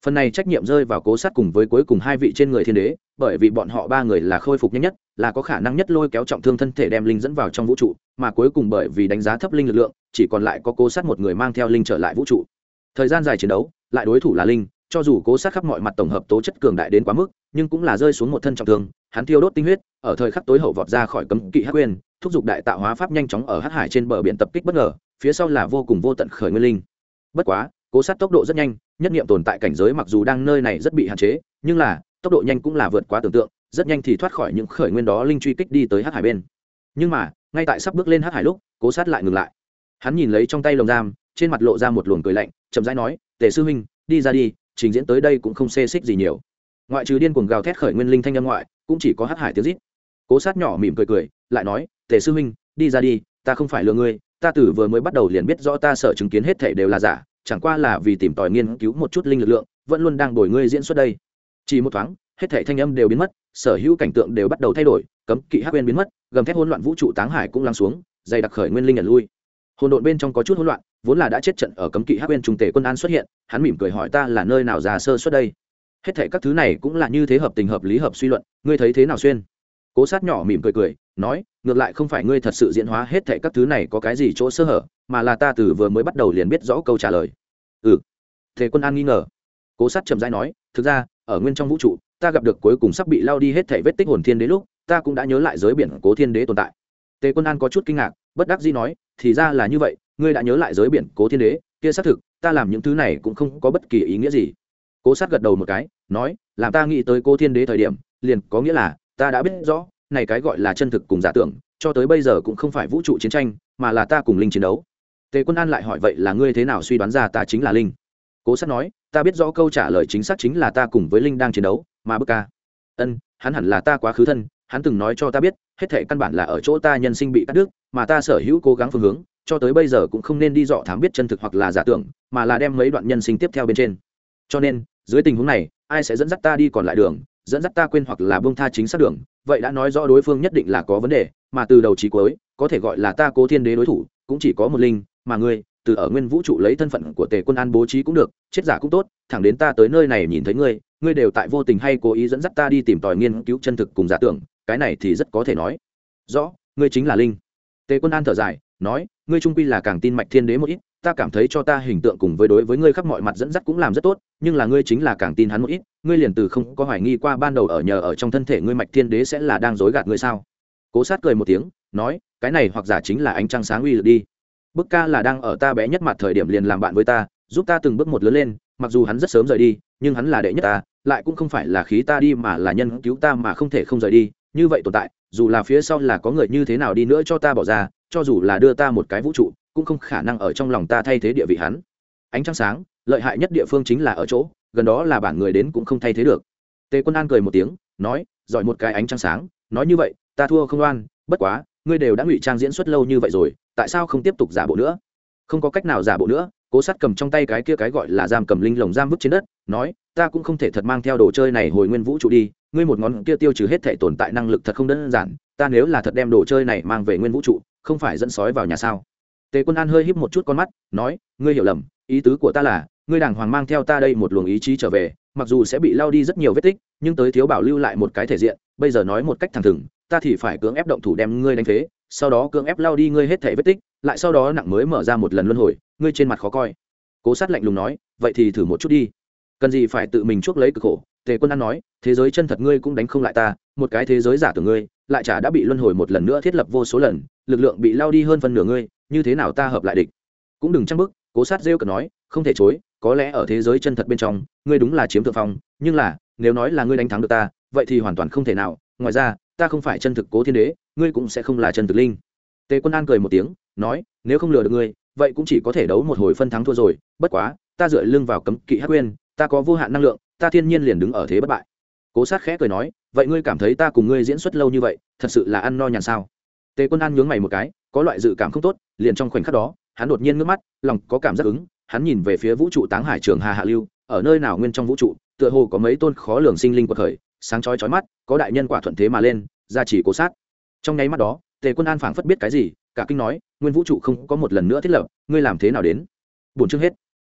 phần này trách nhiệm rơi vào cố sát cùng với cuối cùng hai vị trên người thiên đế, bởi vì bọn họ ba người là khôi phục nhanh nhất, là có khả năng nhất lôi kéo trọng thương thân thể đem linh dẫn vào trong vũ trụ, mà cuối cùng bởi vì đánh giá thấp linh lực lượng, chỉ còn lại có cố sát một người mang theo linh trở lại vũ trụ. Thời gian dài chiến đấu, lại đối thủ là linh, cho dù cố sát khắp mọi mặt tổng hợp tố chất cường đại đến quá mức, nhưng cũng là rơi xuống một thân trọng thương, hắn thiêu đốt tinh huyết, ở thời khắc tối hậu vọt ra khỏi cấm kỵ hắc quyền, thúc giục đại tạo hóa pháp nhanh chóng ở hắc hải trên bờ biển tập kích bất ngờ, phía sau là vô cùng vô tận khởi nguyên linh. Bất quá, cố sát tốc độ rất nhanh nhất nghiệm tồn tại cảnh giới mặc dù đang nơi này rất bị hạn chế, nhưng là, tốc độ nhanh cũng là vượt quá tưởng tượng, rất nhanh thì thoát khỏi những khởi nguyên đó linh truy kích đi tới hắc hải bên. Nhưng mà, ngay tại sắp bước lên hắc hải lúc, cố sát lại ngừng lại. Hắn nhìn lấy trong tay lồng giam, trên mặt lộ ra một luồng cười lạnh, chậm rãi nói, tề sư huynh, đi ra đi, trình diễn tới đây cũng không xê xích gì nhiều. Ngoại trừ điên cuồng gào thét khởi nguyên linh thanh âm ngoại, cũng chỉ có hắc hải tiếng rít. Cố sát nhỏ mỉm cười cười, lại nói, tề sư huynh, đi ra đi, ta không phải lừa ngươi, ta tử vừa mới bắt đầu liền biết rõ ta sợ chứng kiến hết thể đều là giả chẳng qua là vì tìm tòi nghiên cứu một chút linh lực lượng, vẫn luôn đang đổi ngươi diễn xuất đây. Chỉ một thoáng, hết thể thanh âm đều biến mất, sở hữu cảnh tượng đều bắt đầu thay đổi, cấm kỵ hắc quên biến mất, gầm thét hỗn loạn vũ trụ táng hải cũng lắng xuống, dày đặc khởi nguyên linh nhận lui. Hỗn độn bên trong có chút hỗn loạn, vốn là đã chết trận ở cấm kỵ hắc quên trung tể quân an xuất hiện, hắn mỉm cười hỏi ta là nơi nào già sơ xuất đây? Hết thể các thứ này cũng là như thế hợp tình hợp lý hợp suy luận, ngươi thấy thế nào xuyên? Cố sát nhỏ mỉm cười cười, nói, ngược lại không phải ngươi thật sự diễn hóa hết thảy các thứ này có cái gì chỗ sơ hở mà là ta từ vừa mới bắt đầu liền biết rõ câu trả lời. Ừ. Thế quân an nghi ngờ. Cố sát chậm rãi nói, thực ra, ở nguyên trong vũ trụ, ta gặp được cuối cùng sắp bị lao đi hết thể vết tích hồn thiên đế lúc, ta cũng đã nhớ lại giới biển cố thiên đế tồn tại. Tề quân an có chút kinh ngạc, bất đắc dĩ nói, thì ra là như vậy, ngươi đã nhớ lại giới biển cố thiên đế, kia xác thực, ta làm những thứ này cũng không có bất kỳ ý nghĩa gì. Cố sát gật đầu một cái, nói, làm ta nghĩ tới cố thiên đế thời điểm, liền có nghĩa là, ta đã biết rõ, này cái gọi là chân thực cùng giả tưởng, cho tới bây giờ cũng không phải vũ trụ chiến tranh, mà là ta cùng linh chiến đấu tề quân an lại hỏi vậy là ngươi thế nào suy đoán ra ta chính là linh? Cố sát nói, ta biết rõ câu trả lời chính xác chính là ta cùng với linh đang chiến đấu, mà bức ca. Ân, hắn hẳn là ta quá khứ thân, hắn từng nói cho ta biết, hết thể căn bản là ở chỗ ta nhân sinh bị cắt đứt, mà ta sở hữu cố gắng phương hướng, cho tới bây giờ cũng không nên đi dọ thám biết chân thực hoặc là giả tưởng, mà là đem mấy đoạn nhân sinh tiếp theo bên trên. Cho nên, dưới tình huống này, ai sẽ dẫn dắt ta đi còn lại đường, dẫn dắt ta quên hoặc là bông tha chính xác đường, vậy đã nói rõ đối phương nhất định là có vấn đề, mà từ đầu trí cuối, có thể gọi là ta cố thiên đế đối thủ, cũng chỉ có một linh mà ngươi, từ ở nguyên vũ trụ lấy thân phận của tề quân an bố trí cũng được, chết giả cũng tốt, thẳng đến ta tới nơi này nhìn thấy ngươi ngươi đều tại vô tình hay cố ý dẫn dắt ta đi tìm tòi nghiên cứu chân thực cùng giả tưởng, cái này thì rất có thể nói. Rõ, ngươi chính là linh. Tề quân an thở dài, nói, ngươi trung quy là càng tin mạch thiên đế một ít, ta cảm thấy cho ta hình tượng cùng với đối với ngươi khắp mọi mặt dẫn dắt cũng làm rất tốt, nhưng là ngươi chính là càng tin hắn một ít, ngươi liền từ không có hoài nghi qua ban đầu ở nhờ ở trong thân thể ngươi mạch thiên đế sẽ là đang dối gạt ngươi sao? Cố sát cười một tiếng, nói, cái này hoặc giả chính là ánh trăng sáng uy lực đi bức ca là đang ở ta bé nhất mặt thời điểm liền làm bạn với ta, giúp ta từng bước một lớn lên, mặc dù hắn rất sớm rời đi, nhưng hắn là đệ nhất ta, lại cũng không phải là khí ta đi mà là nhân cứu ta mà không thể không rời đi, như vậy tồn tại, dù là phía sau là có người như thế nào đi nữa cho ta bỏ ra, cho dù là đưa ta một cái vũ trụ, cũng không khả năng ở trong lòng ta thay thế địa vị hắn. Ánh trăng sáng, lợi hại nhất địa phương chính là ở chỗ, gần đó là bản người đến cũng không thay thế được. Tề quân an cười một tiếng, nói, giỏi một cái ánh trăng sáng, nói như vậy, ta thua không oan, bất quá ngươi đều đã ngụy trang diễn xuất lâu như vậy rồi, tại sao không tiếp tục giả bộ nữa? Không có cách nào giả bộ nữa, cố sát cầm trong tay cái kia cái gọi là giam cầm linh lồng giam vứt trên đất, nói, ta cũng không thể thật mang theo đồ chơi này hồi nguyên vũ trụ đi, ngươi một ngón kia tiêu trừ hết thể tồn tại năng lực thật không đơn giản, ta nếu là thật đem đồ chơi này mang về nguyên vũ trụ, không phải dẫn sói vào nhà sao? Tề quân an hơi híp một chút con mắt, nói, ngươi hiểu lầm, ý tứ của ta là ngươi đàng hoàng mang theo ta đây một luồng ý chí trở về, mặc dù sẽ bị lao đi rất nhiều vết tích, nhưng tới thiếu bảo lưu lại một cái thể diện, bây giờ nói một cách thẳng thừng, ta thì phải cưỡng ép động thủ đem ngươi đánh phế, sau đó cưỡng ép lao đi ngươi hết thể vết tích, lại sau đó nặng mới mở ra một lần luân hồi, ngươi trên mặt khó coi. Cố sát lạnh lùng nói, vậy thì thử một chút đi. Cần gì phải tự mình chuốc lấy cực khổ? Tề quân an nói, thế giới chân thật ngươi cũng đánh không lại ta, một cái thế giới giả tưởng ngươi, lại chả đã bị luân hồi một lần nữa thiết lập vô số lần, lực lượng bị lao đi hơn phân nửa ngươi, như thế nào ta hợp lại địch? Cũng đừng trăng bức, cố sát rêu cần nói, không thể chối có lẽ ở thế giới chân thật bên trong, ngươi đúng là chiếm thượng phong, nhưng là, nếu nói là ngươi đánh thắng được ta, vậy thì hoàn toàn không thể nào. Ngoài ra, ta không phải chân thực cố thiên đế, ngươi cũng sẽ không là chân thực linh. Tề quân an cười một tiếng, nói, nếu không lừa được ngươi, vậy cũng chỉ có thể đấu một hồi phân thắng thua rồi. Bất quá, ta dựa lưng vào cấm kỵ hắc quên ta có vô hạn năng lượng, ta thiên nhiên liền đứng ở thế bất bại. Cố sát khẽ cười nói, vậy ngươi cảm thấy ta cùng ngươi diễn xuất lâu như vậy, thật sự là ăn no nhàn sao? Tề quân an nhướng mày một cái, có loại dự cảm không tốt, liền trong khoảnh khắc đó, hắn đột nhiên ngước mắt, lòng có cảm giác ứng hắn nhìn về phía vũ trụ táng hải trường hà hạ lưu, ở nơi nào nguyên trong vũ trụ, tựa hồ có mấy tôn khó lường sinh linh quật khởi, sáng chói chói mắt, có đại nhân quả thuận thế mà lên, ra chỉ cố sát. Trong nháy mắt đó, tề quân an phảng phất biết cái gì, cả kinh nói, nguyên vũ trụ không có một lần nữa thiết lập, ngươi làm thế nào đến? Bốn chương hết.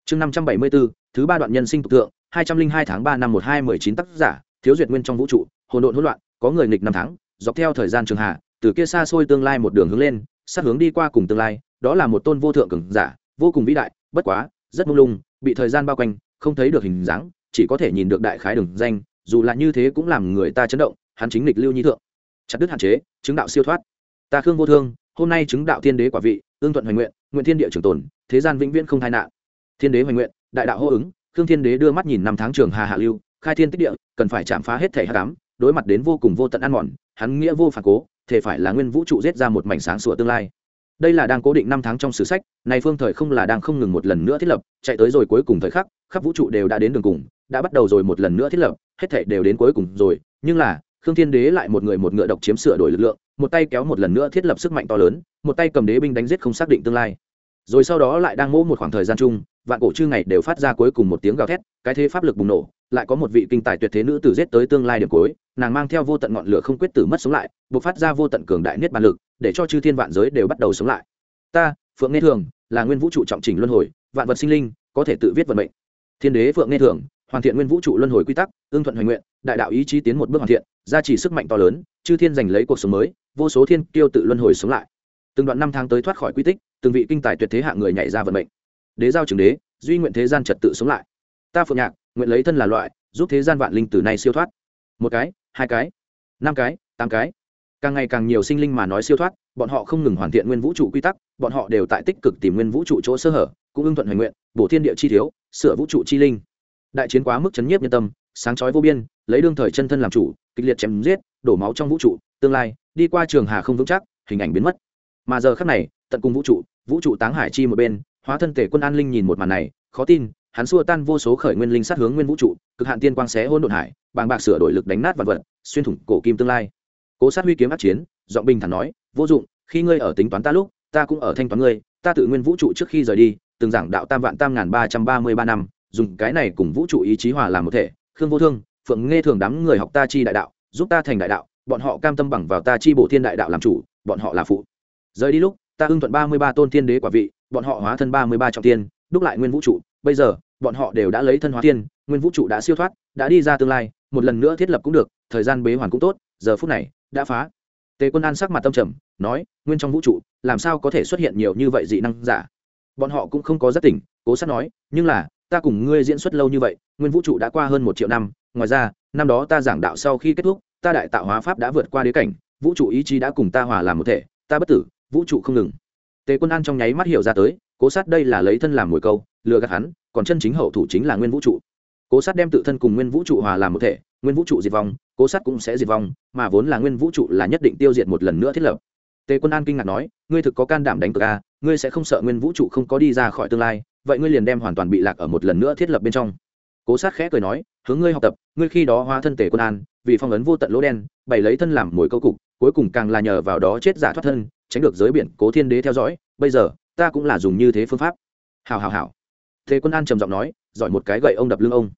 Chương năm trăm bảy mươi bốn, thứ ba đoạn nhân sinh tục tượng hai trăm linh hai tháng ba năm một hai mười chín tác giả, thiếu duyệt nguyên trong vũ trụ, hồn độn hỗn loạn, có người nghịch năm tháng, dọc theo thời gian trường hạ, từ kia xa xôi tương lai một đường hướng lên, sát hướng đi qua cùng tương lai, đó là một tôn vô thượng cường giả, vô cùng vĩ đại bất quá, rất mông lung, bị thời gian bao quanh, không thấy được hình dáng, chỉ có thể nhìn được đại khái đường danh, dù là như thế cũng làm người ta chấn động, hắn chính lịch lưu nhi thượng. Chặt đứt hạn chế, chứng đạo siêu thoát. Ta khương vô thương, hôm nay chứng đạo thiên đế quả vị, ương thuận hoành nguyện nguyện thiên địa trường tồn, thế gian vĩnh viễn không tai nạn. Thiên đế hoành nguyện, đại đạo hô ứng, khương thiên đế đưa mắt nhìn năm tháng trường hà hạ lưu, khai thiên tích địa, cần phải chạm phá hết thể hạ cám đối mặt đến vô cùng vô tận ăn mòn, hắn nghĩa vô phản cố, thể phải là nguyên vũ trụ giết ra một mảnh sáng sủa tương lai đây là đang cố định năm tháng trong sử sách, này phương thời không là đang không ngừng một lần nữa thiết lập, chạy tới rồi cuối cùng thời khắc, khắp vũ trụ đều đã đến đường cùng, đã bắt đầu rồi một lần nữa thiết lập, hết thể đều đến cuối cùng rồi, nhưng là, khương thiên đế lại một người một ngựa độc chiếm sửa đổi lực lượng, một tay kéo một lần nữa thiết lập sức mạnh to lớn, một tay cầm đế binh đánh giết không xác định tương lai. Rồi sau đó lại đang mỗ một khoảng thời gian chung, vạn cổ chư ngày đều phát ra cuối cùng một tiếng gào thét, cái thế pháp lực bùng nổ, lại có một vị kinh tài tuyệt thế nữ tử giết tới tương lai điểm cuối nàng mang theo vô tận ngọn lửa không quyết tử mất sống lại, buộc phát ra vô tận cường đại niết bàn lực, để cho chư thiên vạn giới đều bắt đầu sống lại. Ta, phượng nghe thường, là nguyên vũ trụ trọng trình luân hồi, vạn vật sinh linh, có thể tự viết vận mệnh. Thiên đế phượng nghe thường, hoàn thiện nguyên vũ trụ luân hồi quy tắc ương thuận hoành nguyện, đại đạo ý chí tiến một bước hoàn thiện, gia trì sức mạnh to lớn, chư thiên giành lấy cuộc sống mới, vô số thiên tiêu tự luân hồi sống lại. Từng đoạn năm tháng tới thoát khỏi quy tích, từng vị kinh tài tuyệt thế hạ người nhảy ra vận mệnh. Đế giao trường đế, duy nguyện thế gian trật tự sống lại. Ta phượng nhạc, nguyện lấy thân là loại, giúp thế gian vạn linh từ nay siêu thoát. Một cái hai cái, năm cái, tám cái. Càng ngày càng nhiều sinh linh mà nói siêu thoát, bọn họ không ngừng hoàn thiện nguyên vũ trụ quy tắc, bọn họ đều tại tích cực tìm nguyên vũ trụ chỗ sơ hở, cũng ưng thuận hoành nguyện, bổ thiên địa chi thiếu, sửa vũ trụ chi linh. Đại chiến quá mức chấn nhiếp nhân tâm, sáng chói vô biên, lấy đương thời chân thân làm chủ, kịch liệt chém giết, đổ máu trong vũ trụ, tương lai, đi qua trường hà không vững chắc, hình ảnh biến mất. Mà giờ khác này, tận cùng vũ trụ vũ trụ táng hải chi một bên, hóa thân tể quân an linh nhìn một màn này, khó tin hắn xua tan vô số khởi nguyên linh sát hướng nguyên vũ trụ, cực hạn tiên quang xé hôn đột hải, bàng bạc sửa đổi lực đánh nát vật vật, xuyên thủng cổ kim tương lai. Cố sát huy kiếm át chiến, giọng bình thản nói, vô dụng, khi ngươi ở tính toán ta lúc, ta cũng ở thanh toán ngươi, ta tự nguyên vũ trụ trước khi rời đi, từng giảng đạo tam vạn tam ngàn ba trăm ba mươi ba năm, dùng cái này cùng vũ trụ ý chí hòa làm một thể, khương vô thương, phượng nghe thường đám người học ta chi đại đạo, giúp ta thành đại đạo, bọn họ cam tâm bằng vào ta chi bộ thiên đại đạo làm chủ, bọn họ là phụ. Rời đi lúc, ta ưng thuận ba mươi ba tôn thiên đế quả vị, bọn họ hóa thân ba mươi ba trọng tiên đúc lại nguyên vũ trụ bây giờ, bọn họ đều đã lấy thân hóa tiên, nguyên vũ trụ đã siêu thoát, đã đi ra tương lai, một lần nữa thiết lập cũng được, thời gian bế hoàn cũng tốt, giờ phút này, đã phá. Tề quân an sắc mặt tâm trầm, nói, nguyên trong vũ trụ, làm sao có thể xuất hiện nhiều như vậy dị năng giả? Bọn họ cũng không có rất tỉnh, cố sát nói, nhưng là, ta cùng ngươi diễn xuất lâu như vậy, nguyên vũ trụ đã qua hơn một triệu năm, ngoài ra, năm đó ta giảng đạo sau khi kết thúc, ta đại tạo hóa pháp đã vượt qua đế cảnh, vũ trụ ý chí đã cùng ta hòa làm một thể, ta bất tử, vũ trụ không ngừng. Tề quân an trong nháy mắt hiểu ra tới cố sát đây là lấy thân làm mồi câu lừa gạt hắn còn chân chính hậu thủ chính là nguyên vũ trụ. Cố sát đem tự thân cùng nguyên vũ trụ hòa làm một thể nguyên vũ trụ diệt vong cố sát cũng sẽ diệt vong mà vốn là nguyên vũ trụ là nhất định tiêu diệt một lần nữa thiết lập. Tề quân an kinh ngạc nói ngươi thực có can đảm đánh cược à, ngươi sẽ không sợ nguyên vũ trụ không có đi ra khỏi tương lai vậy ngươi liền đem hoàn toàn bị lạc ở một lần nữa thiết lập bên trong. Cố sát khẽ cười nói hướng ngươi học tập ngươi khi đó hóa thân tề quân an vì phong ấn vô tận lỗ đen bày lấy thân làm mồi câu cục cuối cùng càng là nhờ vào đó chết giả thoát thân tránh được giới biển cố thiên đế theo dõi bây giờ ta cũng là dùng như thế phương pháp. Hào hào hào thế quân an trầm giọng nói, giỏi một cái gậy ông đập lưng ông.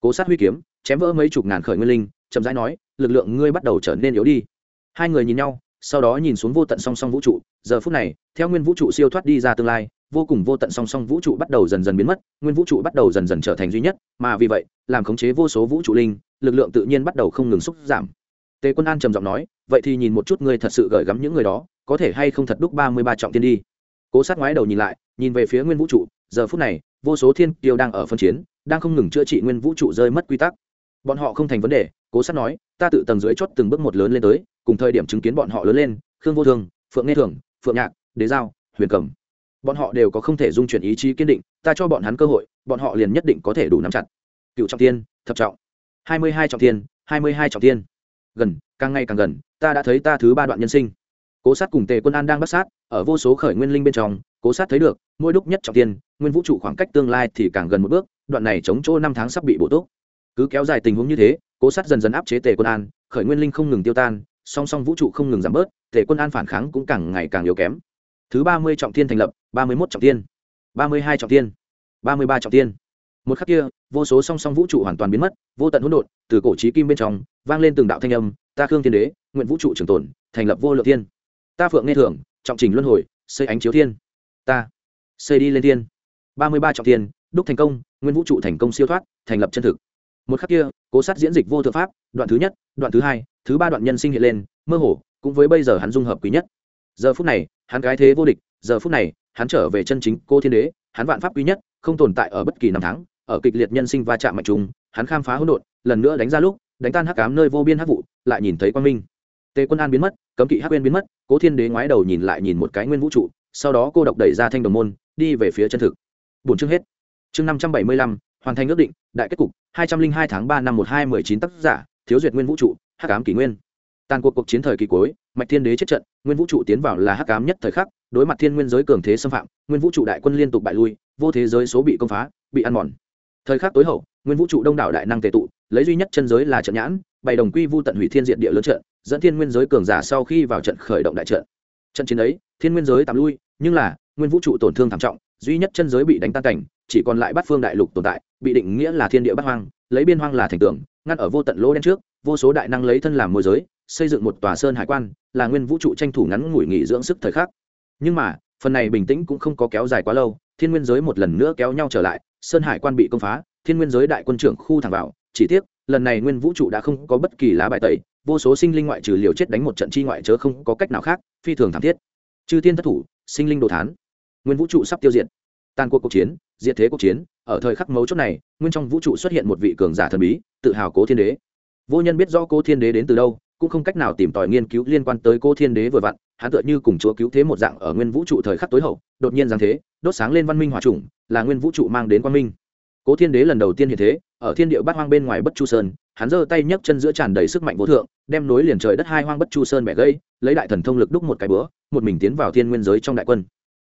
Cố sát huy kiếm, chém vỡ mấy chục ngàn khởi nguyên linh, chậm rãi nói, lực lượng ngươi bắt đầu trở nên yếu đi. Hai người nhìn nhau, sau đó nhìn xuống vô tận song song vũ trụ. Giờ phút này, theo nguyên vũ trụ siêu thoát đi ra tương lai, vô cùng vô tận song song vũ trụ bắt đầu dần dần biến mất, nguyên vũ trụ bắt đầu dần dần trở thành duy nhất. Mà vì vậy, làm khống chế vô số vũ trụ linh, lực lượng tự nhiên bắt đầu không ngừng xúc giảm. Tề quân an trầm giọng nói, vậy thì nhìn một chút ngươi thật sự gửi gắm những người đó, có thể hay không thật đúc ba mươi ba trọng tiên đi cố sát ngoái đầu nhìn lại, nhìn về phía nguyên vũ trụ, giờ phút này, vô số thiên tiêu đang ở phân chiến, đang không ngừng chữa trị nguyên vũ trụ rơi mất quy tắc. Bọn họ không thành vấn đề, cố sát nói, ta tự tầng dưới chót từng bước một lớn lên tới, cùng thời điểm chứng kiến bọn họ lớn lên, khương vô thương phượng nghe thường, phượng nhạc, đế giao, huyền cầm. Bọn họ đều có không thể dung chuyển ý chí kiên định, ta cho bọn hắn cơ hội, bọn họ liền nhất định có thể đủ nắm chặt. Cựu trọng tiên thập trọng. Hai mươi hai trọng tiên hai mươi hai trọng tiên gần, càng ngày càng gần, ta đã thấy ta thứ ba đoạn nhân sinh cố sát cùng tề quân an đang bắt sát, ở vô số khởi nguyên linh bên trong, cố sát thấy được, mỗi đúc nhất trọng tiên, nguyên vũ trụ khoảng cách tương lai thì càng gần một bước, đoạn này chống chỗ năm tháng sắp bị bổ túc. Cứ kéo dài tình huống như thế, cố sát dần dần áp chế tề quân an, khởi nguyên linh không ngừng tiêu tan, song song vũ trụ không ngừng giảm bớt, tề quân an phản kháng cũng càng ngày càng yếu kém. Thứ ba mươi trọng tiên thành lập, ba mươi mốt trọng tiên, ba mươi hai trọng tiên, ba mươi ba trọng tiên. Một khắc kia, vô số song song vũ trụ hoàn toàn biến mất, vô tận hỗn độn, từ cổ trí kim bên trong, vang lên từng đạo thanh âm, ta khương thiên đế, nguyện vũ trụ trường tồn, thành lập vô lượng tiên ta phượng nghe thưởng, trọng trình luân hồi, xây ánh chiếu thiên. Ta, xây đi lên thiên. Ba mươi ba trọng thiên, đúc thành công, nguyên vũ trụ thành công siêu thoát, thành lập chân thực. Một khắc kia, cố sát diễn dịch vô thượng pháp, đoạn thứ nhất, đoạn thứ hai, thứ ba đoạn nhân sinh hiện lên, mơ hồ, cũng với bây giờ hắn dung hợp quý nhất. Giờ phút này, hắn cái thế vô địch, giờ phút này, hắn trở về chân chính cô thiên đế, hắn vạn pháp quý nhất, không tồn tại ở bất kỳ năm tháng, ở kịch liệt nhân sinh va chạm mạnh trùng, hắn khám phá hỗn độn, lần nữa đánh ra lúc, đánh tan hắc cám nơi vô biên hắc vụ, lại nhìn thấy quang minh. Tề quân an biến mất, cấm kỵ hắc uyên biến mất cố thiên đế ngoái đầu nhìn lại nhìn một cái nguyên vũ trụ, sau đó cô độc đẩy ra thanh đồng môn, đi về phía chân thực. Bốn chương hết. Chương năm trăm bảy mươi lăm, hoàn thành ước định, đại kết cục, hai trăm linh hai tháng ba năm một hai mười chín tác giả, thiếu duyệt nguyên vũ trụ, hắc ám kỷ nguyên. Tàn cuộc cuộc chiến thời kỳ cuối, mạch thiên đế chết trận, nguyên vũ trụ tiến vào là hắc ám nhất thời khắc, đối mặt thiên nguyên giới cường thế xâm phạm, nguyên vũ trụ đại quân liên tục bại lui, vô thế giới số bị công phá, bị ăn mòn. Thời khắc tối hậu, nguyên vũ trụ đông đảo đại năng tệ tụ, lấy duy nhất chân giới là trận nhãn bày đồng quy vu tận hủy thiên diện địa lớn trận, dẫn thiên nguyên giới cường giả sau khi vào trận khởi động đại trận. Trận chiến ấy, thiên nguyên giới tạm lui, nhưng là, nguyên vũ trụ tổn thương thảm trọng, duy nhất chân giới bị đánh tan cảnh, chỉ còn lại bát phương đại lục tồn tại, bị định nghĩa là thiên địa bát hoang, lấy biên hoang là thành tượng ngăn ở vô tận lỗ đen trước, vô số đại năng lấy thân làm môi giới, xây dựng một tòa sơn hải quan, là nguyên vũ trụ tranh thủ ngắn ngủi nghỉ dưỡng sức thời khắc. Nhưng mà, phần này bình tĩnh cũng không có kéo dài quá lâu, thiên nguyên giới một lần nữa kéo nhau trở lại, sơn hải quan bị công phá, thiên nguyên giới đại quân trưởng khu thẳng vào, chỉ tiếc lần này nguyên vũ trụ đã không có bất kỳ lá bài tẩy, vô số sinh linh ngoại trừ liều chết đánh một trận chi ngoại chớ không có cách nào khác, phi thường thảm thiết. Chư thiên thất thủ, sinh linh đồ thán. Nguyên vũ trụ sắp tiêu diệt. Tàn cuộc cuộc chiến, diệt thế cuộc chiến, ở thời khắc mấu chốt này, nguyên trong vũ trụ xuất hiện một vị cường giả thần bí, tự hào cố thiên đế. Vô nhân biết rõ cố thiên đế đến từ đâu, cũng không cách nào tìm tòi nghiên cứu liên quan tới cố thiên đế vừa vặn, hắn tựa như cùng chúa cứu thế một dạng ở nguyên vũ trụ thời khắc tối hậu, đột nhiên giáng thế, đốt sáng lên văn minh hòa trùng là nguyên vũ trụ mang đến quang minh cố thiên đế lần đầu tiên hiện thế, ở thiên địa bát hoang bên ngoài bất chu sơn, hắn giơ tay nhấc chân giữa tràn đầy sức mạnh vô thượng, đem nối liền trời đất hai hoang bất chu sơn bẻ gây lấy đại thần thông lực đúc một cái bữa, một mình tiến vào thiên nguyên giới trong đại quân.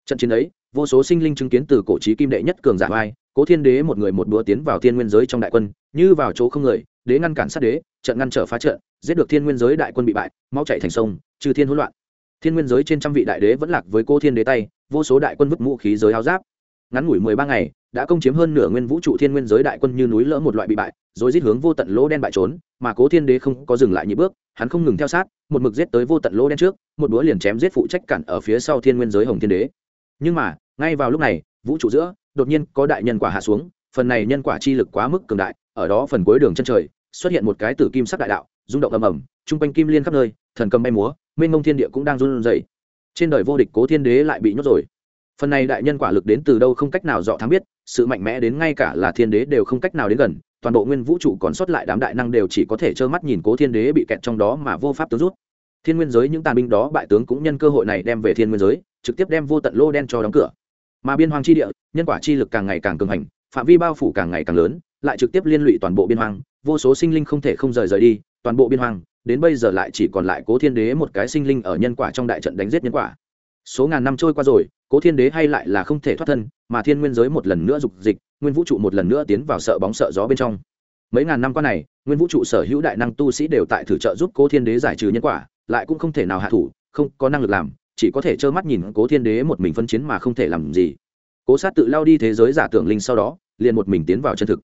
Trận chiến ấy, vô số sinh linh chứng kiến từ cổ trí kim đệ nhất cường giả vai, cố thiên đế một người một búa tiến vào thiên nguyên giới trong đại quân, như vào chỗ không người, đế ngăn cản sát đế, trận ngăn trở phá trận, giết được thiên nguyên giới đại quân bị bại máu chạy thành sông, trừ thiên hỗn loạn. Thiên nguyên giới trên trăm vị đại đế vẫn lạc với cô thiên đế tay, vô số đại quân vứt vũ khí giới áo giáp. Ngắn ngủi mười ba ngày đã công chiếm hơn nửa nguyên vũ trụ thiên nguyên giới đại quân như núi lỡ một loại bị bại, rồi giết hướng vô tận lỗ đen bại trốn, mà cố thiên đế không có dừng lại nhị bước, hắn không ngừng theo sát, một mực giết tới vô tận lỗ đen trước, một búa liền chém giết phụ trách cản ở phía sau thiên nguyên giới hồng thiên đế. Nhưng mà, ngay vào lúc này, vũ trụ giữa, đột nhiên có đại nhân quả hạ xuống, phần này nhân quả chi lực quá mức cường đại, ở đó phần cuối đường chân trời, xuất hiện một cái tử kim sắc đại đạo, rung động ầm ầm, trung quanh kim liên khắp nơi, thần cầm bay múa, mênh mông thiên địa cũng đang run rẩy. Trên đời vô địch cố thiên đế lại bị nhốt rồi phần này đại nhân quả lực đến từ đâu không cách nào dọ thắng biết, sự mạnh mẽ đến ngay cả là thiên đế đều không cách nào đến gần, toàn bộ nguyên vũ trụ còn sót lại đám đại năng đều chỉ có thể trơ mắt nhìn cố thiên đế bị kẹt trong đó mà vô pháp tướng rút. Thiên nguyên giới những tàn binh đó bại tướng cũng nhân cơ hội này đem về thiên nguyên giới, trực tiếp đem vô tận lô đen cho đóng cửa. Mà biên hoàng chi địa, nhân quả chi lực càng ngày càng cường hành, phạm vi bao phủ càng ngày càng lớn, lại trực tiếp liên lụy toàn bộ biên hoàng vô số sinh linh không thể không rời rời đi, toàn bộ biên hoàng đến bây giờ lại chỉ còn lại cố thiên đế một cái sinh linh ở nhân quả trong đại trận đánh giết nhân quả số ngàn năm trôi qua rồi, cố thiên đế hay lại là không thể thoát thân, mà thiên nguyên giới một lần nữa dục dịch, nguyên vũ trụ một lần nữa tiến vào sợ bóng sợ gió bên trong. Mấy ngàn năm qua này, nguyên vũ trụ sở hữu đại năng tu sĩ đều tại thử trợ giúp cố thiên đế giải trừ nhân quả, lại cũng không thể nào hạ thủ, không có năng lực làm, chỉ có thể trơ mắt nhìn cố thiên đế một mình phân chiến mà không thể làm gì. Cố sát tự lao đi thế giới giả tưởng linh sau đó, liền một mình tiến vào chân thực.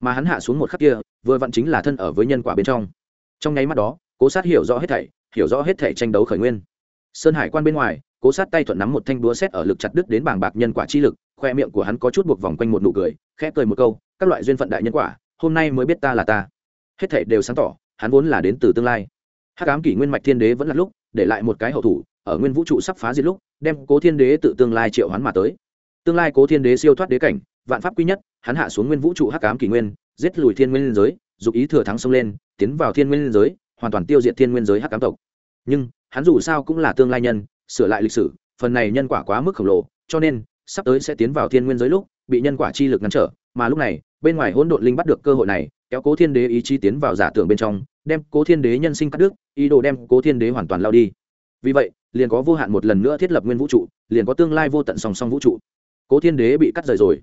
Mà hắn hạ xuống một khắc kia, vừa vặn chính là thân ở với nhân quả bên trong. Trong nháy mắt đó, cố sát hiểu rõ hết thảy, hiểu rõ hết thảy tranh đấu khởi nguyên. Sơn hải quan bên ngoài cố sát tay thuận nắm một thanh đũa xét ở lực chặt đứt đến bảng bạc nhân quả chi lực, khoe miệng của hắn có chút buộc vòng quanh một nụ cười, khẽ cười một câu, các loại duyên phận đại nhân quả, hôm nay mới biết ta là ta. Hết thảy đều sáng tỏ, hắn vốn là đến từ tương lai. Hắc ám kỷ nguyên mạch thiên đế vẫn là lúc, để lại một cái hậu thủ, ở nguyên vũ trụ sắp phá diệt lúc, đem cố thiên đế tự tương lai triệu hắn mà tới. Tương lai cố thiên đế siêu thoát đế cảnh, vạn pháp quy nhất, hắn hạ xuống nguyên vũ trụ hắc ám kỷ nguyên, giết lùi thiên nguyên giới, dục ý thừa thắng xông lên, tiến vào thiên nguyên giới, hoàn toàn tiêu diệt thiên nguyên giới hắc ám tộc. Nhưng, hắn dù sao cũng là tương lai nhân sửa lại lịch sử phần này nhân quả quá mức khổng lồ cho nên sắp tới sẽ tiến vào thiên nguyên giới lúc bị nhân quả chi lực ngăn trở mà lúc này bên ngoài hỗn độn linh bắt được cơ hội này kéo cố thiên đế ý chí tiến vào giả tưởng bên trong đem cố thiên đế nhân sinh cắt đứt ý đồ đem cố thiên đế hoàn toàn lao đi. Vì vậy liền có vô hạn một lần nữa thiết lập nguyên vũ trụ liền có tương lai vô tận song song vũ trụ. Cố thiên đế bị cắt rời rồi.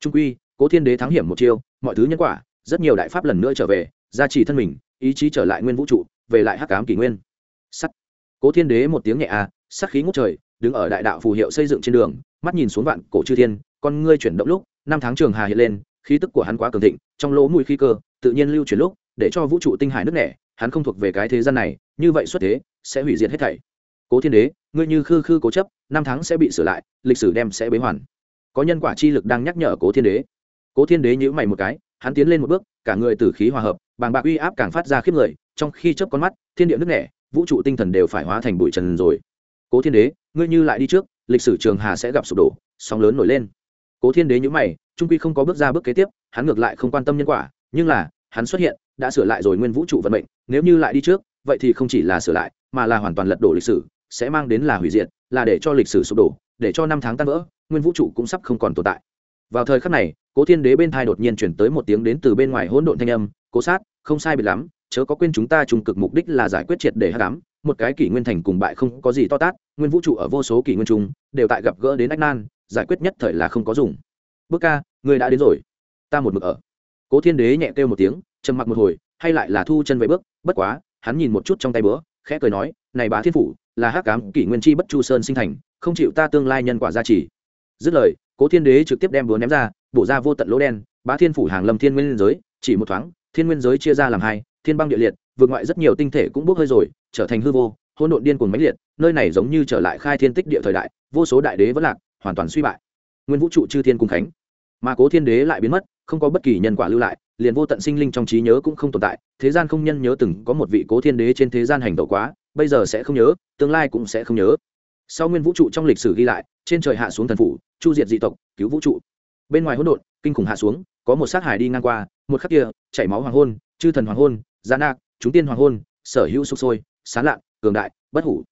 Trung quy cố thiên đế thắng hiểm một chiêu mọi thứ nhân quả rất nhiều đại pháp lần nữa trở về gia trì thân mình ý chí trở lại nguyên vũ trụ về lại hắc cám kỷ nguyên. Sắt. Cố thiên đế một tiếng nhẹ a à, sắc khí ngút trời, đứng ở đại đạo phù hiệu xây dựng trên đường, mắt nhìn xuống vạn cổ chư thiên, con ngươi chuyển động lúc, năm tháng trường hà hiện lên, khí tức của hắn quá cường thịnh, trong lỗ mũi khí cơ, tự nhiên lưu chuyển lúc, để cho vũ trụ tinh hải nước nẻ, hắn không thuộc về cái thế gian này, như vậy xuất thế, sẽ hủy diệt hết thảy. Cố thiên đế, ngươi như khư khư cố chấp, năm tháng sẽ bị sửa lại, lịch sử đem sẽ bế hoàn. Có nhân quả chi lực đang nhắc nhở cố thiên đế. Cố thiên đế nhữ mày một cái, hắn tiến lên một bước, cả người tử khí hòa hợp, bàng bạc uy áp càng phát ra khiếp người, trong khi chớp con mắt, thiên địa nước nẻ, vũ trụ tinh thần đều phải hóa thành bụi trần rồi cố thiên đế, ngươi như lại đi trước, lịch sử trường hà sẽ gặp sụp đổ, sóng lớn nổi lên. Cố thiên đế nhữ mày, trung quy không có bước ra bước kế tiếp, hắn ngược lại không quan tâm nhân quả, nhưng là, hắn xuất hiện, đã sửa lại rồi nguyên vũ trụ vận mệnh, nếu như lại đi trước, vậy thì không chỉ là sửa lại, mà là hoàn toàn lật đổ lịch sử, sẽ mang đến là hủy diệt, là để cho lịch sử sụp đổ, để cho năm tháng tan vỡ, nguyên vũ trụ cũng sắp không còn tồn tại. Vào thời khắc này, cố thiên đế bên thai đột nhiên chuyển tới một tiếng đến từ bên ngoài hỗn độn thanh âm, cố sát, không sai biệt lắm, chớ có quên chúng ta trùng cực mục đích là giải quyết triệt để hát đám một cái kỷ nguyên thành cùng bại không có gì to tát, nguyên vũ trụ ở vô số kỷ nguyên trung đều tại gặp gỡ đến ách nan, giải quyết nhất thời là không có dùng. Bước ca, người đã đến rồi. Ta một mực ở. Cố thiên đế nhẹ kêu một tiếng, trầm mặc một hồi, hay lại là thu chân về bước, bất quá, hắn nhìn một chút trong tay bữa, khẽ cười nói, này bá thiên phủ, là hắc cám kỷ nguyên chi bất chu sơn sinh thành, không chịu ta tương lai nhân quả gia trì. Dứt lời, cố thiên đế trực tiếp đem búa ném ra, bổ ra vô tận lỗ đen, bá thiên phủ hàng lâm thiên nguyên giới, chỉ một thoáng, thiên nguyên giới chia ra làm hai thiên băng địa liệt, vượt ngoại rất nhiều tinh thể cũng bốc hơi rồi, trở thành hư vô, hỗn độn điên cuồng mãnh liệt, nơi này giống như trở lại khai thiên tích địa thời đại, vô số đại đế vẫn lạc, hoàn toàn suy bại. Nguyên vũ trụ chư thiên cung khánh. Mà cố thiên đế lại biến mất, không có bất kỳ nhân quả lưu lại, liền vô tận sinh linh trong trí nhớ cũng không tồn tại, thế gian không nhân nhớ từng có một vị cố thiên đế trên thế gian hành tẩu quá, bây giờ sẽ không nhớ, tương lai cũng sẽ không nhớ. Sau nguyên vũ trụ trong lịch sử ghi lại, trên trời hạ xuống thần phủ, chu diệt dị tộc, cứu vũ trụ. Bên ngoài hỗn độn, kinh khủng hạ xuống, có một sát hải đi ngang qua, một khắc kia, chảy máu hoàng hôn, chư thần hoàng hôn gian nạc, chúng tiên hoàng hôn, sở hữu sục sôi, sán lạn, cường đại, bất hủ.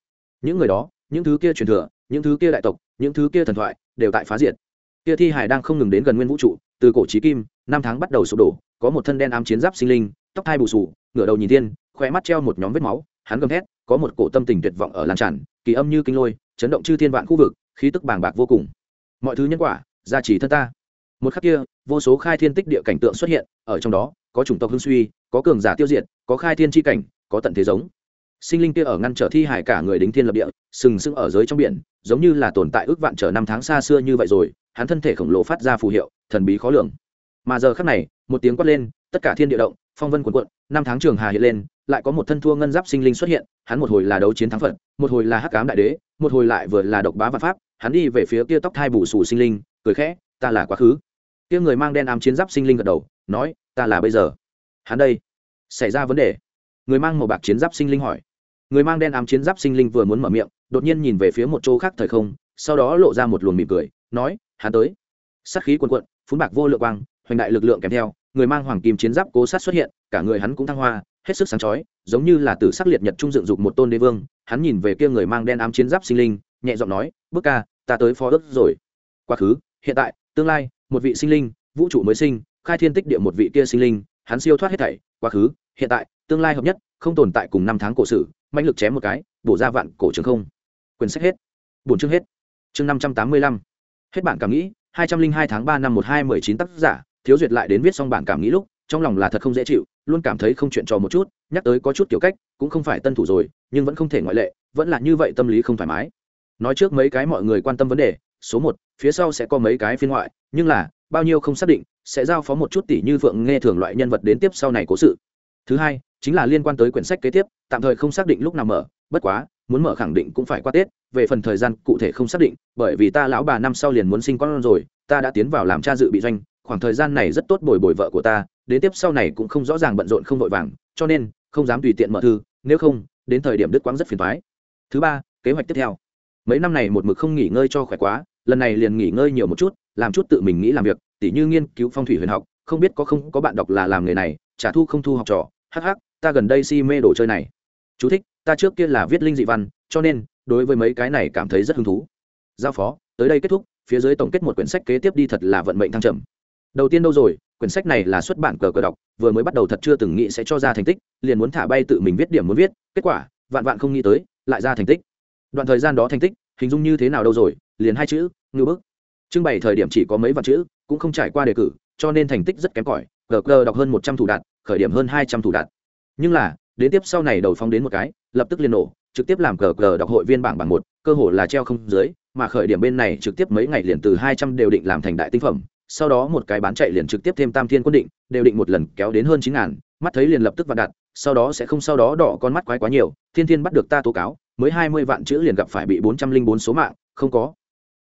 Những người đó, những thứ kia truyền thừa, những thứ kia đại tộc, những thứ kia thần thoại, đều tại phá diệt. Kia thi hải đang không ngừng đến gần nguyên vũ trụ, từ cổ trí kim, năm tháng bắt đầu sụp đổ, có một thân đen ám chiến giáp sinh linh, tóc thai bù sù, ngửa đầu nhìn thiên khoe mắt treo một nhóm vết máu, hắn gầm thét, có một cổ tâm tình tuyệt vọng ở lan tràn, kỳ âm như kinh lôi, chấn động chư thiên vạn khu vực, khí tức bàng bạc vô cùng. Mọi thứ nhân quả, gia trì thân ta. Một khắc kia, vô số khai thiên tích địa cảnh tượng xuất hiện, ở trong đó có chủng tộc hưng suy, có cường giả tiêu diệt, có khai thiên tri cảnh, có tận thế giống. Sinh linh kia ở ngăn trở thi hải cả người đính thiên lập địa, sừng sững ở giới trong biển, giống như là tồn tại ước vạn trở năm tháng xa xưa như vậy rồi, hắn thân thể khổng lồ phát ra phù hiệu, thần bí khó lường. Mà giờ khắc này, một tiếng quát lên, tất cả thiên địa động, phong vân cuộn cuộn, năm tháng trường hà hiện lên, lại có một thân thua ngân giáp sinh linh xuất hiện, hắn một hồi là đấu chiến thắng phận một hồi là hắc cám đại đế, một hồi lại vừa là độc bá và pháp, hắn đi về phía kia tóc thai bù xù sinh linh, cười khẽ, ta là quá khứ. Kia người mang đen ám chiến giáp sinh linh gật đầu nói, ta là bây giờ. Hắn đây. Xảy ra vấn đề. Người mang màu bạc chiến giáp sinh linh hỏi. Người mang đen ám chiến giáp sinh linh vừa muốn mở miệng, đột nhiên nhìn về phía một chỗ khác thời không, sau đó lộ ra một luồng mỉm cười, nói, hắn tới. Sát khí quần quận phun bạc vô lượng quang, hoành đại lực lượng kèm theo, người mang hoàng kim chiến giáp cố sát xuất hiện, cả người hắn cũng thăng hoa, hết sức sáng chói, giống như là từ sắc liệt nhật trung dựng dục một tôn đế vương. Hắn nhìn về kia người mang đen ám chiến giáp sinh linh, nhẹ giọng nói, bước ca, ta tới phó ước rồi. Quá khứ, hiện tại, tương lai, một vị sinh linh, vũ trụ mới sinh khai thiên tích địa một vị kia sinh linh, hắn siêu thoát hết thảy, quá khứ, hiện tại, tương lai hợp nhất, không tồn tại cùng năm tháng cổ sử mạnh lực chém một cái, bổ ra vạn cổ trường không. Quyển sách hết. Bổn chương hết. Chương năm trăm tám mươi lăm. Hết bản cảm nghĩ, hai trăm linh hai tháng ba năm một hai mười chín tác giả, thiếu duyệt lại đến viết xong bản cảm nghĩ lúc, trong lòng là thật không dễ chịu, luôn cảm thấy không chuyện trò một chút, nhắc tới có chút kiểu cách, cũng không phải tân thủ rồi, nhưng vẫn không thể ngoại lệ, vẫn là như vậy tâm lý không thoải mái. Nói trước mấy cái mọi người quan tâm vấn đề, số một, phía sau sẽ có mấy cái phiên ngoại, nhưng là bao nhiêu không xác định, sẽ giao phó một chút tỷ như phượng nghe thường loại nhân vật đến tiếp sau này cố sự. Thứ hai, chính là liên quan tới quyển sách kế tiếp, tạm thời không xác định lúc nào mở, bất quá, muốn mở khẳng định cũng phải qua tết, về phần thời gian cụ thể không xác định, bởi vì ta lão bà năm sau liền muốn sinh con rồi, ta đã tiến vào làm cha dự bị doanh, khoảng thời gian này rất tốt bồi bồi vợ của ta, đến tiếp sau này cũng không rõ ràng bận rộn không vội vàng, cho nên, không dám tùy tiện mở thư, nếu không, đến thời điểm đứt quãng rất phiền toái. Thứ ba, kế hoạch tiếp theo. Mấy năm này một mực không nghỉ ngơi cho khỏe quá, lần này liền nghỉ ngơi nhiều một chút làm chút tự mình nghĩ làm việc, tỉ như nghiên cứu phong thủy huyền học, không biết có không có bạn đọc là làm nghề này trả thu không thu học trò hh ta gần đây si mê đồ chơi này. Chú thích, ta trước kia là viết linh dị văn, cho nên, đối với mấy cái này cảm thấy rất hứng thú. Giao phó, tới đây kết thúc, phía dưới tổng kết một quyển sách kế tiếp đi thật là vận mệnh thăng trầm. Đầu tiên đâu rồi, quyển sách này là xuất bản cờ cờ đọc, vừa mới bắt đầu thật chưa từng nghĩ sẽ cho ra thành tích, liền muốn thả bay tự mình viết điểm muốn viết, kết quả, vạn vạn không nghĩ tới, lại ra thành tích. Đoạn thời gian đó thành tích, hình dung như thế nào đâu rồi, liền hai chữ ngư bức trưng bày thời điểm chỉ có mấy vạn chữ, cũng không trải qua đề cử, cho nên thành tích rất kém cỏi. Gờ gờ đọc hơn một trăm thủ đạt, khởi điểm hơn hai trăm thủ đạt. Nhưng là, đến tiếp sau này đầu phong đến một cái, lập tức liền nổ, trực tiếp làm gờ gờ đọc hội viên bảng bảng một, cơ hội là treo không dưới, mà khởi điểm bên này trực tiếp mấy ngày liền từ hai trăm đều định làm thành đại tinh phẩm. Sau đó một cái bán chạy liền trực tiếp thêm tam thiên quân định, đều định một lần kéo đến hơn chín ngàn, mắt thấy liền lập tức vạn đặt sau đó sẽ không sau đó đỏ con mắt quái quá nhiều, thiên thiên bắt được ta tố cáo, mới hai mươi vạn chữ liền gặp phải bị bốn trăm linh bốn số mạng, không có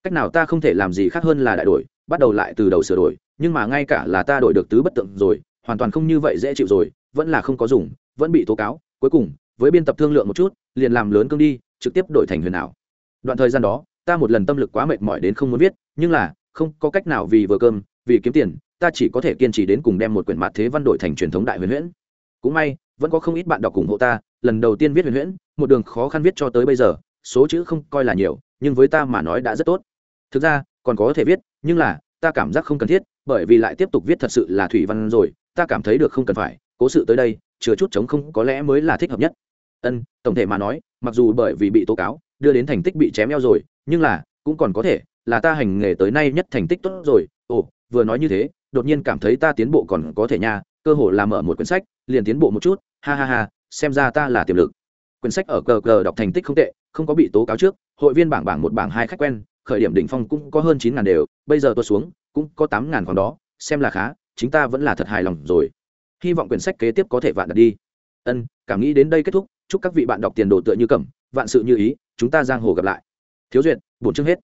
cách nào ta không thể làm gì khác hơn là đại đổi, bắt đầu lại từ đầu sửa đổi, nhưng mà ngay cả là ta đổi được tứ bất tượng rồi, hoàn toàn không như vậy dễ chịu rồi, vẫn là không có dùng, vẫn bị tố cáo. Cuối cùng, với biên tập thương lượng một chút, liền làm lớn cương đi, trực tiếp đổi thành huyền ảo. Đoạn thời gian đó, ta một lần tâm lực quá mệt mỏi đến không muốn viết, nhưng là, không có cách nào vì vừa cơm, vì kiếm tiền, ta chỉ có thể kiên trì đến cùng đem một quyển mặt thế văn đổi thành truyền thống đại huyền huyễn. Cũng may, vẫn có không ít bạn đọc ủng hộ ta, lần đầu tiên viết huyền huyễn, một đường khó khăn viết cho tới bây giờ, số chữ không coi là nhiều, nhưng với ta mà nói đã rất tốt thực ra, còn có thể viết, nhưng là, ta cảm giác không cần thiết, bởi vì lại tiếp tục viết thật sự là thủy văn rồi, ta cảm thấy được không cần phải, cố sự tới đây chứa chút chống không có lẽ mới là thích hợp nhất. Ân, tổng thể mà nói, mặc dù bởi vì bị tố cáo, đưa đến thành tích bị chém eo rồi, nhưng là, cũng còn có thể, là ta hành nghề tới nay nhất thành tích tốt rồi. Ồ, vừa nói như thế, đột nhiên cảm thấy ta tiến bộ còn có thể nha, cơ hội làm mở một quyển sách, liền tiến bộ một chút, ha ha ha, xem ra ta là tiềm lực. Quyển sách ở cờ cờ đọc thành tích không tệ, không có bị tố cáo trước, hội viên bảng bảng một bảng hai khách quen khởi điểm đỉnh phong cũng có hơn chín ngàn đều, bây giờ tôi xuống, cũng có tám ngàn khoảng đó, xem là khá, chính ta vẫn là thật hài lòng rồi. Hy vọng quyển sách kế tiếp có thể vạn đặt đi. Ân, cảm nghĩ đến đây kết thúc, chúc các vị bạn đọc tiền đồ tựa như cẩm vạn sự như ý, chúng ta giang hồ gặp lại. Thiếu duyệt buồn chương hết.